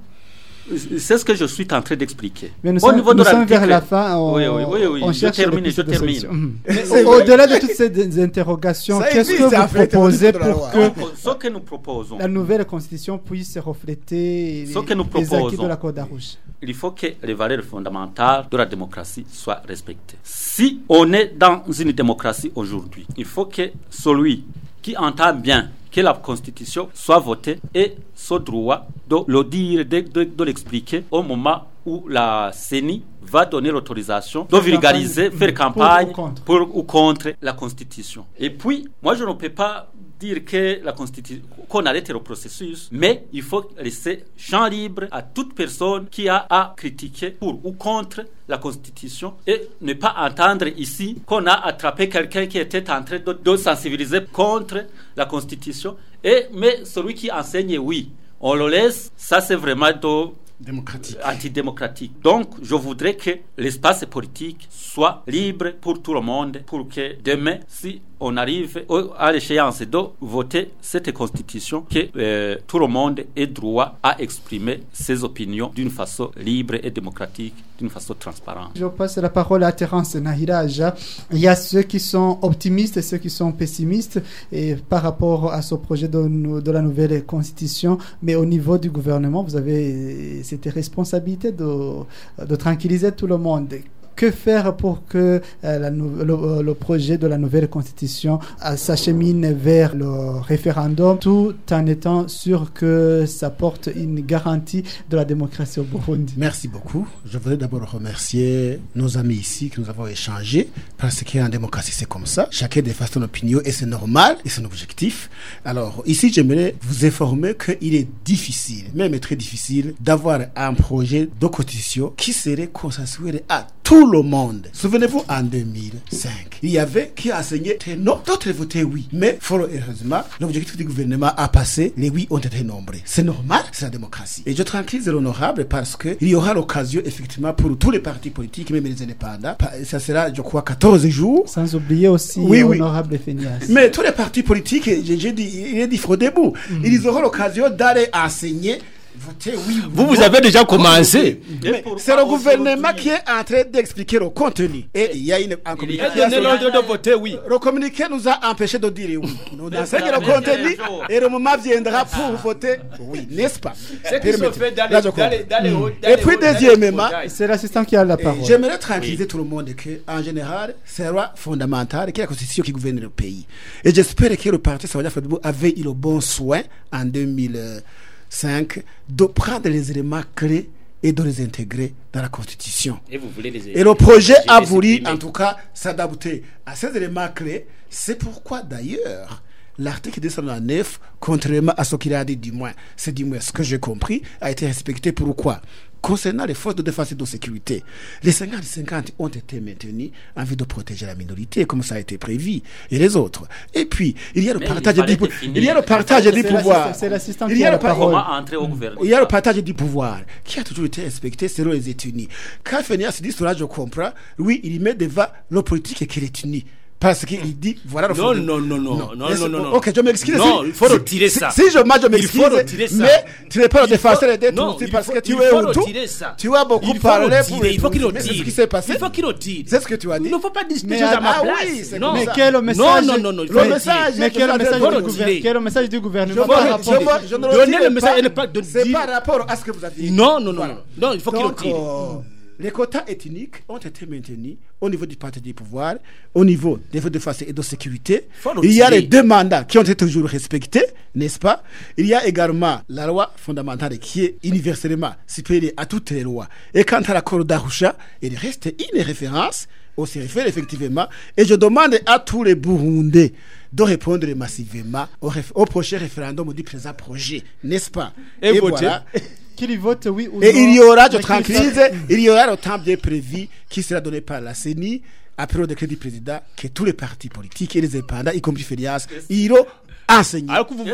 C'est ce que je suis en train d'expliquer. Mais nous Au sommes, niveau de sommes vers la fin, on, Oui, oui, oui, oui, on je cherche termine, je termine. vrai. Au-delà de toutes ces interrogations, qu'est-ce que vous proposez la pour que Donc, ce que nous proposons, la nouvelle constitution puisse refléter Ce que nous les acquis de proposons. l'accord d'Arusha. il faut que les valeurs fondamentales de la démocratie soient respectées. Si on est dans une démocratie aujourd'hui, il faut que celui qui entend bien que la Constitution soit votée ait ce droit de le dire, de l'expliquer au moment où la CENI va donner l'autorisation de Faire vulgariser, campagne, faire pour campagne ou pour ou contre la Constitution. Et puis, moi, je ne peux pas dire que la Constitution, qu'on arrête le processus, mais il faut laisser champ libre à toute personne qui a à critiquer pour ou contre la Constitution et ne pas entendre ici qu'on a attrapé quelqu'un qui était en train de, de sensibiliser contre la Constitution. Et, mais celui qui enseigne, oui, on le laisse, ça c'est vraiment de Démocratique. antidémocratique. Donc, je voudrais que l'espace politique soit libre pour tout le monde, pour que demain, si on arrive à l'échéance de voter cette constitution, que euh, tout le monde ait droit à exprimer ses opinions d'une façon libre et démocratique, d'une façon transparente. Je passe la parole à Terence Nahiraja. Il y a ceux qui sont optimistes et ceux qui sont pessimistes par rapport à ce projet de, de la nouvelle constitution. Mais au niveau du gouvernement, vous avez cette responsabilité de, de tranquilliser tout le monde. Que faire pour que euh, euh, le projet de la nouvelle constitution euh, s'achemine vers le référendum tout en étant sûr que ça porte une garantie de la démocratie au Burundi? Merci beaucoup. Je voudrais d'abord remercier nos amis ici que nous avons échangé parce qu'en démocratie c'est comme ça. Chacun défend son opinion et c'est normal et son objectif. Alors ici j'aimerais vous informer qu'il est difficile, même très difficile, d'avoir un projet de constitution qui serait consensuel à tout le monde. Souvenez-vous en 2005, il y avait qui a enseigné non, d'autres votaient oui. Mais fort heureusement, l'objectif du gouvernement a passé, les oui ont été nombreux. C'est normal, c'est la démocratie. Et je tranquillise l'honorable parce que il y aura l'occasion effectivement pour tous les partis politiques, même les indépendants. Ça sera, je crois, 14 jours. Sans oublier aussi Oui, oui. honorable Fénias. Mais tous les partis politiques, j'ai dit, il est dit faut debout. Ils auront l'occasion d'aller enseigner, voter oui ou Vous, vous avez déjà commencé. C'est le gouvernement qui est en train d'expliquer le contenu. Et il y a une l'ordre de voter, oui. Le communiqué nous a empêché de dire oui. Nous ça, le contenu et le moment viendra pour voter oui, n'est-ce pas? C'est qui Permettez. faits dans les, Et puis, deuxièmement. C'est l'assistant qui a la parole. J'aimerais tranquilliser tout le monde que, en général, c'est la loi fondamentale qui est la constitution qui gouverne le pays. Et j'espère que le parti Savoia Fadebo avait eu le bon soin en 2005 de prendre les éléments clés et de les intégrer dans la constitution. Et vous voulez les Et le projet a voulu, en tout cas, s'adapter à ces éléments clés. C'est pourquoi, d'ailleurs, l'article 209, contrairement à ce qu'il a dit, du moins, c'est du moins ce que j'ai compris, a été respecté. Pourquoi? Concernant les forces de défense et de sécurité, les 50-50 ont été maintenus en vue de protéger la minorité, comme ça a été prévu, et les autres. Et puis, il y a le Mais partage du, pou- définir. il y a le partage du pouvoir. c'est l'assistant Il qui y a le par- parole. Comment entrer au gouvernement il y a le partage du pouvoir qui a toujours été respecté selon les États-Unis. Quand Fénias dit cela, je comprends. Oui, il met devant le politique qui est uni. Parce qu'il dit, voilà le Non, fond non, non, non, non, non, non, non. Ok, je m'excuse. Non, il faut retirer si- ça. Si je moi, je m'excuse. faut retirer ça. Mais tu n'es pas le défenseur des parce que tu es Hutu. Tu as beaucoup parlé retirer, pour il faut qu'il mais C'est ce retire. qui s'est passé. Il faut qu'il retire. C'est ce que tu as dit. Il ne faut pas dire des choses à ma ah place. non. comme Mais quel message non, non, non, Le message, Mais quel est le je message du gouvernement Je ne Donnez retire le message pas. et ne pas de C'est dire- par rapport à ce que vous avez dit. Non, non, non, non. Non, il faut qu'il retire. Les quotas ethniques ont été maintenus au niveau du parti du pouvoir, au niveau des forces de défense et de sécurité. Il y a les deux mandats qui ont été toujours respectés, n'est-ce pas? Il y a également la loi fondamentale qui est universellement supérieure à toutes les lois. Et quant à l'accord d'Arusha, il reste une référence on s'y réfère effectivement. Et je demande à tous les Burundais de répondre massivement au, au prochain référendum du présent projet, n'est-ce pas? Et. Qu'il (laughs) vote oui ou Et non. il y aura, je tranquillise, il y aura le temps bien prévu qui sera donné par la CENI après le décret du président que tous les partis politiques et les indépendants, y compris Férias, iront enseigner. Alors que vous,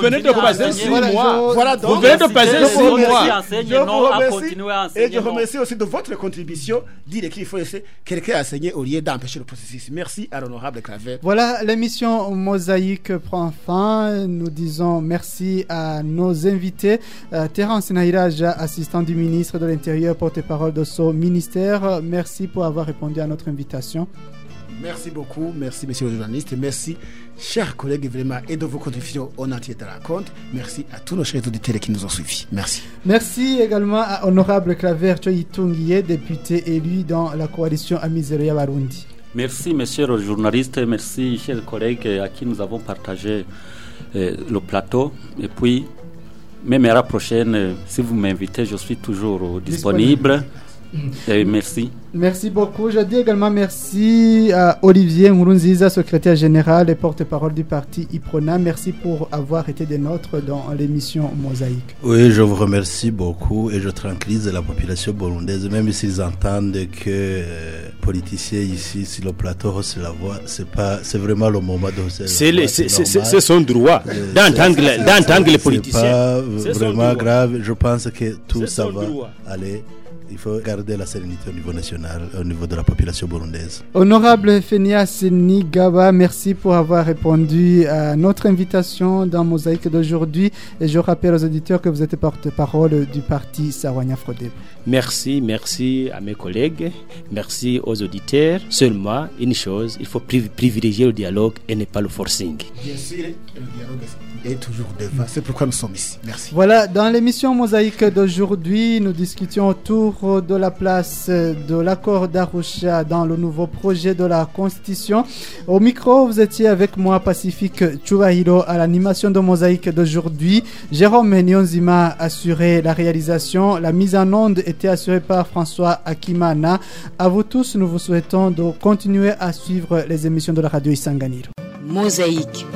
venez de passer six Voilà, mois. je- Voilà Vous venez de passer six mois. Je vous remercie. Et je non. remercie aussi de votre contribution, dire qu'il faut laisser quelqu'un enseigner au lieu d'empêcher le processus. Merci à l'honorable Claver. Voilà, l'émission Mosaïque prend fin. Nous disons merci à nos invités. Euh, Terence Nairaja, assistant du ministre de l'Intérieur, porte-parole de son ministère. Merci pour avoir répondu à notre invitation. Merci beaucoup, merci monsieur le journaliste, merci chers collègues vraiment et de vos contributions on entier de la compte. Merci à tous nos chers auditeurs qui nous ont suivis. Merci. Merci également à Honorable Claver Choyitungiye, député élu dans la coalition Amizeria Barundi. Merci, monsieur le journaliste. Merci, chers collègues à qui nous avons partagé euh, le plateau. Et puis, même à la prochaine, euh, si vous m'invitez, je suis toujours euh, disponible. Et merci. Merci beaucoup. Je dis également merci à Olivier Nkurunziza, secrétaire général et porte-parole du parti IPRONA. Merci pour avoir été des nôtres dans l'émission Mosaïque. Oui, je vous remercie beaucoup et je tranquillise la population burundaise, même s'ils entendent que euh, politiciens ici sur le plateau haussent la voix, c'est pas, c'est vraiment le moment de hausser la C'est son droit Euh, d'entendre les- c'est politiciens. pas C'est son vraiment grave. Je pense que tout ça va droit. aller. Il faut garder la sérénité au niveau national, au niveau de la population burundaise. Honorable Fenias Nigaba, merci pour avoir répondu à notre invitation dans Mosaïque d'aujourd'hui. Et je rappelle aux auditeurs que vous êtes porte-parole du parti Sawanya Frodeb. Merci, merci à mes collègues, merci aux auditeurs. Seulement, une chose, il faut priv- privilégier le dialogue et ne pas le forcing. Bien sûr, le dialogue est toujours devant. C'est pourquoi nous sommes ici. Merci. Voilà, dans l'émission Mosaïque d'aujourd'hui, nous discutions autour de la place de l'accord d'Arusha dans le nouveau projet de la Constitution. Au micro, vous étiez avec moi, Pacifique Chubahiro, à l'animation de Mosaïque d'aujourd'hui. Jérôme Nyonzima assurait la réalisation. La mise en onde était assurée par François Akimana. À vous tous, nous vous souhaitons de continuer à suivre les émissions de la radio Isanganiro. Mosaïque.